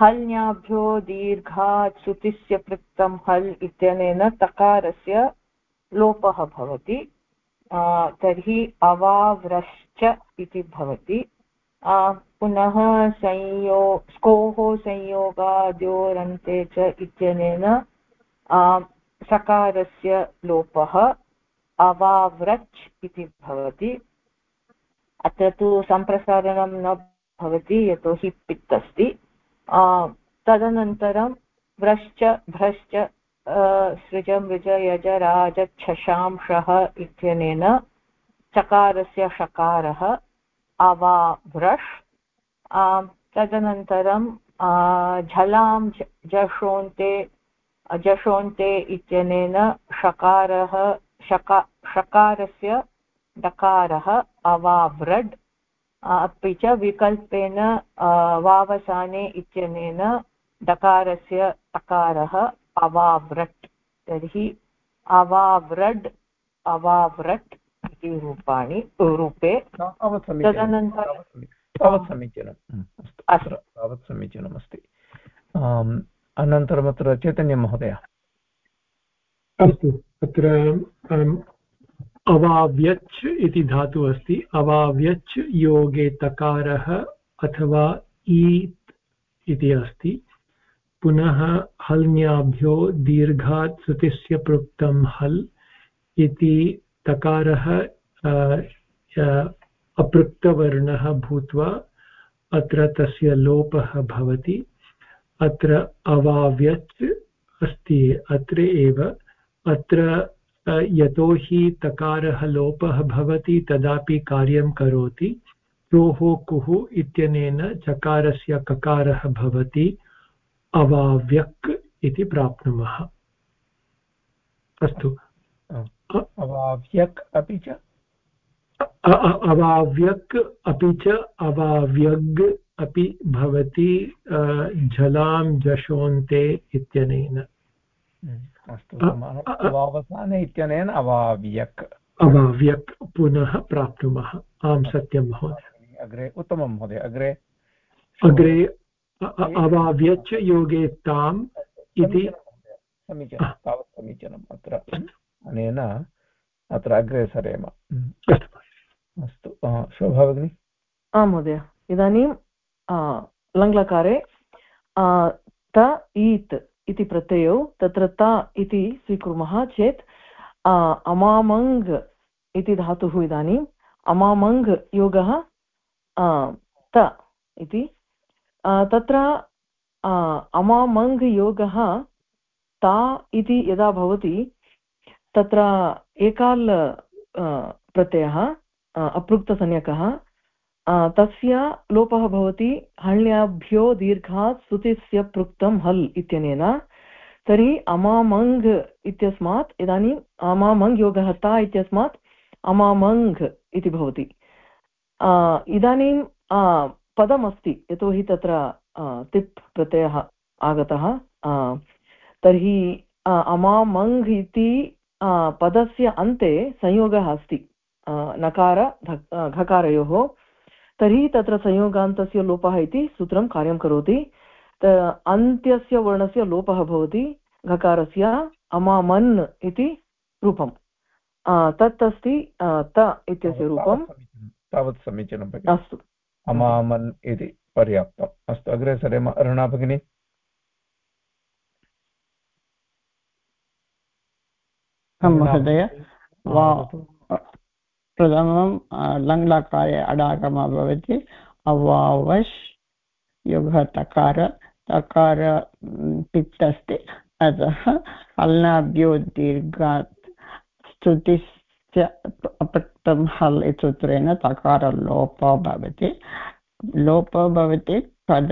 हल्न्याभ्यो दीर्घात् श्रुतिस्य पृक्तं हल् इत्यनेन तकारस्य लोपः भवति। तर्हि अवाव्रश्च इति भवति। पुनः संयो स्कोः संयोगाद्योरन्ते च इत्यनेन सकारस्य लोपः अवाव्रच् इति भवति। अत्र तु सम्प्रसारणं न भवति, यतोहि पित् अस्ति। तदनन्तरं व्रश्च, भ्रश्च सृज, मृज, यज, राज, छशांशः इत्यनेन चकारस्य षकारः अवाभ्रश् तदनन्तरं झलां जषोन्ते जषोन्ते इत्यनेन षकारः षका षकारस्य डकारः अवाव्रड् अपि च विकल्पेन वावसाने इत्यनेन डकारस्य टकारः अवाव्रट् तर्हि अवाव्रड् अवाव्रट् रूपाणि रूपे। तदनन्तरं तावत् समीचीनम् अस्तु तावत् समीचीनमस्ति अनन्तरम् अत्र चैतन्यं महोदय अस्तु अत्र अवाव्यच् इति धातुः अस्ति। अवाव्यच् योगे तकारः अथवा ईत् इति अस्ति। पुनः हल्न्याभ्यो दीर्घात् श्रुतिस्य पृक्तं हल् इति तकारः अपृक्तवर्णः भूत्वा अत्र तस्य लोपः भवति। अत्र अवाव्यच् अस्ति, अत्र एव। अत्र यतोहि तकारः लोपः भवति, तदापि कार्यं करोति। रोः कुः इत्यनेन चकारस्य ककारः भवति, अवाव्यक् इति प्राप्नुमः। अस्तु। अवाव्यक् अपि च? अवाव्यक् अपि च अवाव्यग् अपि भवति झलां जशोन्ते इत्यनेन। अस्तु अवावसाने इत्यनेन अवाव्यक्। अवाव्यक् पुनः प्राप्नुमः। आं सत्यं महोदय। अग्रे उत्तमं महोदय अग्रे। अग्रे अवाव्यच् योगे ताम् इति समीचीनं तावत् समीचीनम् अत्र। अनेन अत्र अग्रे सरेम। अस्तु। शोभा भगिनि। आं महोदय इदानीं लङ्लकारे त ईत् इति प्रत्ययौ तत्र त इति स्वीकुर्मः चेत् अमामङ् इति धातुः इदानीम् अमामङ् योगः त इति। तत्र अमामङ् योगः ता इति यदा भवति तत्र एकाल् प्रत्ययः अपृक्तसंज्ञकः तस्य लोपः भवति हण्याभ्यो दीर्घात् स्तुतिस्य पृक्तं हल् इत्यनेन। तर्हि अमामङ् इत्यस्मात्, इदानीम् अमामङ् योगः ता इत्यस्मात् अमामङ् इति भवति। इदानीं पदमस्ति यतोहि तत्र तिप् प्रत्ययः आगतः तर्हि अमामङ् इति पदस्य अन्ते संयोगः अस्ति। नकार घकारयोः। तर्हि तत्र संयोगान्तस्य लोपः इति सूत्रं कार्यं करोति। अन्त्यस्य वर्णस्य लोपः भवति घकारस्य अमामन् इति रूपं तत् अस्ति त इत्यस्य रूपं तावत् समीचीनं अस्तु। अमामन् इति पर्याप्तम्। अस्तु अग्रे सरेम अरुणा भगिनी। महोदय। प्रथमं लङ्लकारे अडागमः भवति। अवावश् योगः तकार तकार पित् अस्ति अतः हल्नाभ्यो दीर्घात् स्तुतिस्य अपक्तं हल् इत्युत्तरेण तकारलोपः भवति। लोपः भवति पद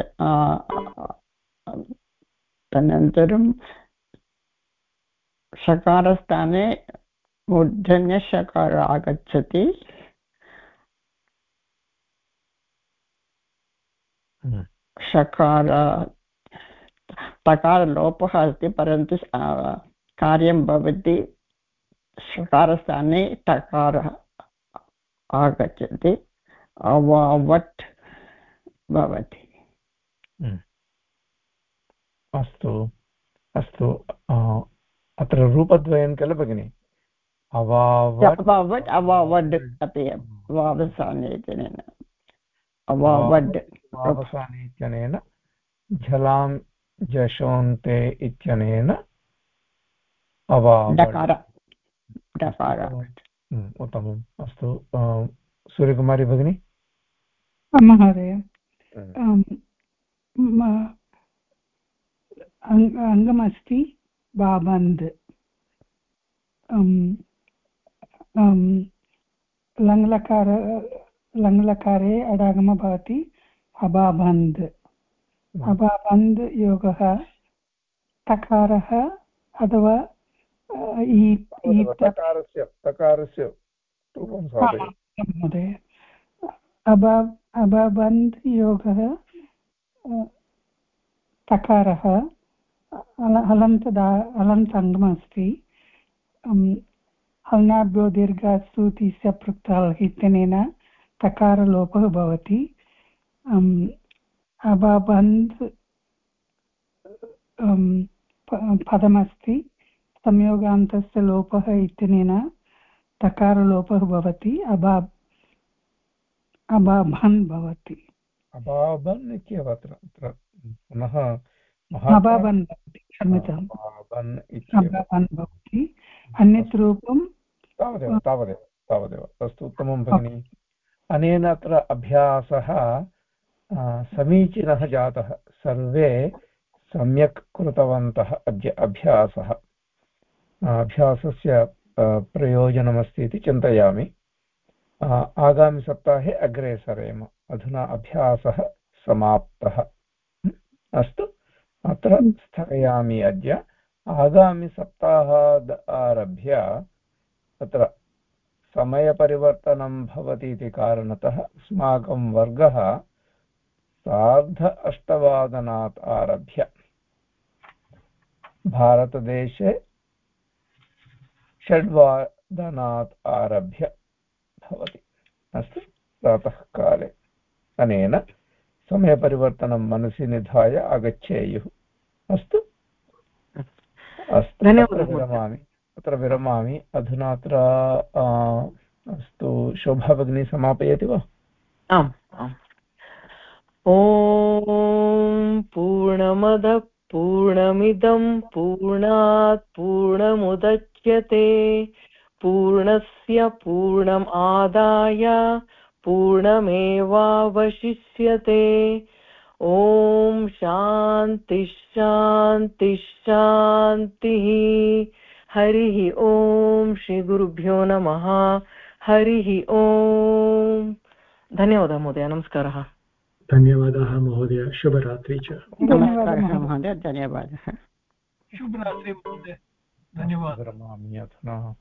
तदनन्तरं शकारस्थाने मूर्धन्यशकार आगच्छति। हम्म। शकार तकारलोपः अस्ति परन्तु कार्यं भवति। शकारस्थाने टकारः आगच्छति। अवावट् भवति। हम्म। अस्तु। अस्तु अत्र रूपद्वयं किल भगिनि। अवावट् अवावड् अपि वावसाने अवावड् झलां जशोन्ते इत्यनेन उत्तमम्। अस्तु सूर्यकुमारी भगिनी? महोदय। अङ्गमस्ति। बाबन्द् लङ्लकार लङ्लकारे अडागमः भवति अबाबन्द् अबाबन्द् योगः तकारः अथवा महोदय। अबा अबाबन्द् योगः तकारः हलन्तदा हलन्तङ्गमस्ति हल्नाभ्यो दीर्घास्तु तीस्य पृक्तः इत्यनेन तकारलोपः भवति। अबाबन्ध् पदमस्ति। संयोगान्तस्य लोपः इत्यनेन तकारलोपः भवति। अबा पुनः अबाबन् भवति क्षम्यताम्। अबाबन् भवति। अन्यत् रूपं तावदेव तावदेव तावदेव। अस्तु उत्तमं भगिनि। अनेन अत्र अभ्यासः समीचीनः जातः। सर्वे सम्यक् कृतवन्तः अद्य अभ्यासः। अभ्यासस्य प्रयोजनमस्ति इति चिन्तयामि। आगामिसप्ताहे अग्रे सरेम। अधुना अभ्यासः समाप्तः। अस्तु। अत्र स्थगयामि अद्य। आगामिसप्ताहात् आरभ्य तत्र समयपरिवर्तनं भवति इति कारणतः अस्माकं वर्गः सार्ध अष्टवादनात् आरभ्य। भारतदेशे षड्वादनात् आरभ्य भवति। अस्तु, प्रातःकाले। अनेन समयपरिवर्तनं मनसि निधाय आगच्छेयुः। अस्तु? अस्तु विरमामि। अत्र विरमामि। अधुना अत्र अस्तु शोभा भगिनी समापयति वा? आम् आम्। ॐ पूर्णमदः पूर्णमिदं पूर्णात् पूर्णमुदच्यते। पूर्णस्य पूर्णम् आदाय पूर्णमेवावशिष्यते। ॐ शान्तिः शान्तिः शान्तिः। हरिः ॐ श्रीगुरुभ्यो नमः। हरिः ॐ। धन्यवादः महोदय नमस्कारः। धन्यवादाः महोदय शुभरात्रि च। नमस्कारः महोदय धन्यवादः। शुभरात्रि महोदय धन्यवादः। रमामि अधुना।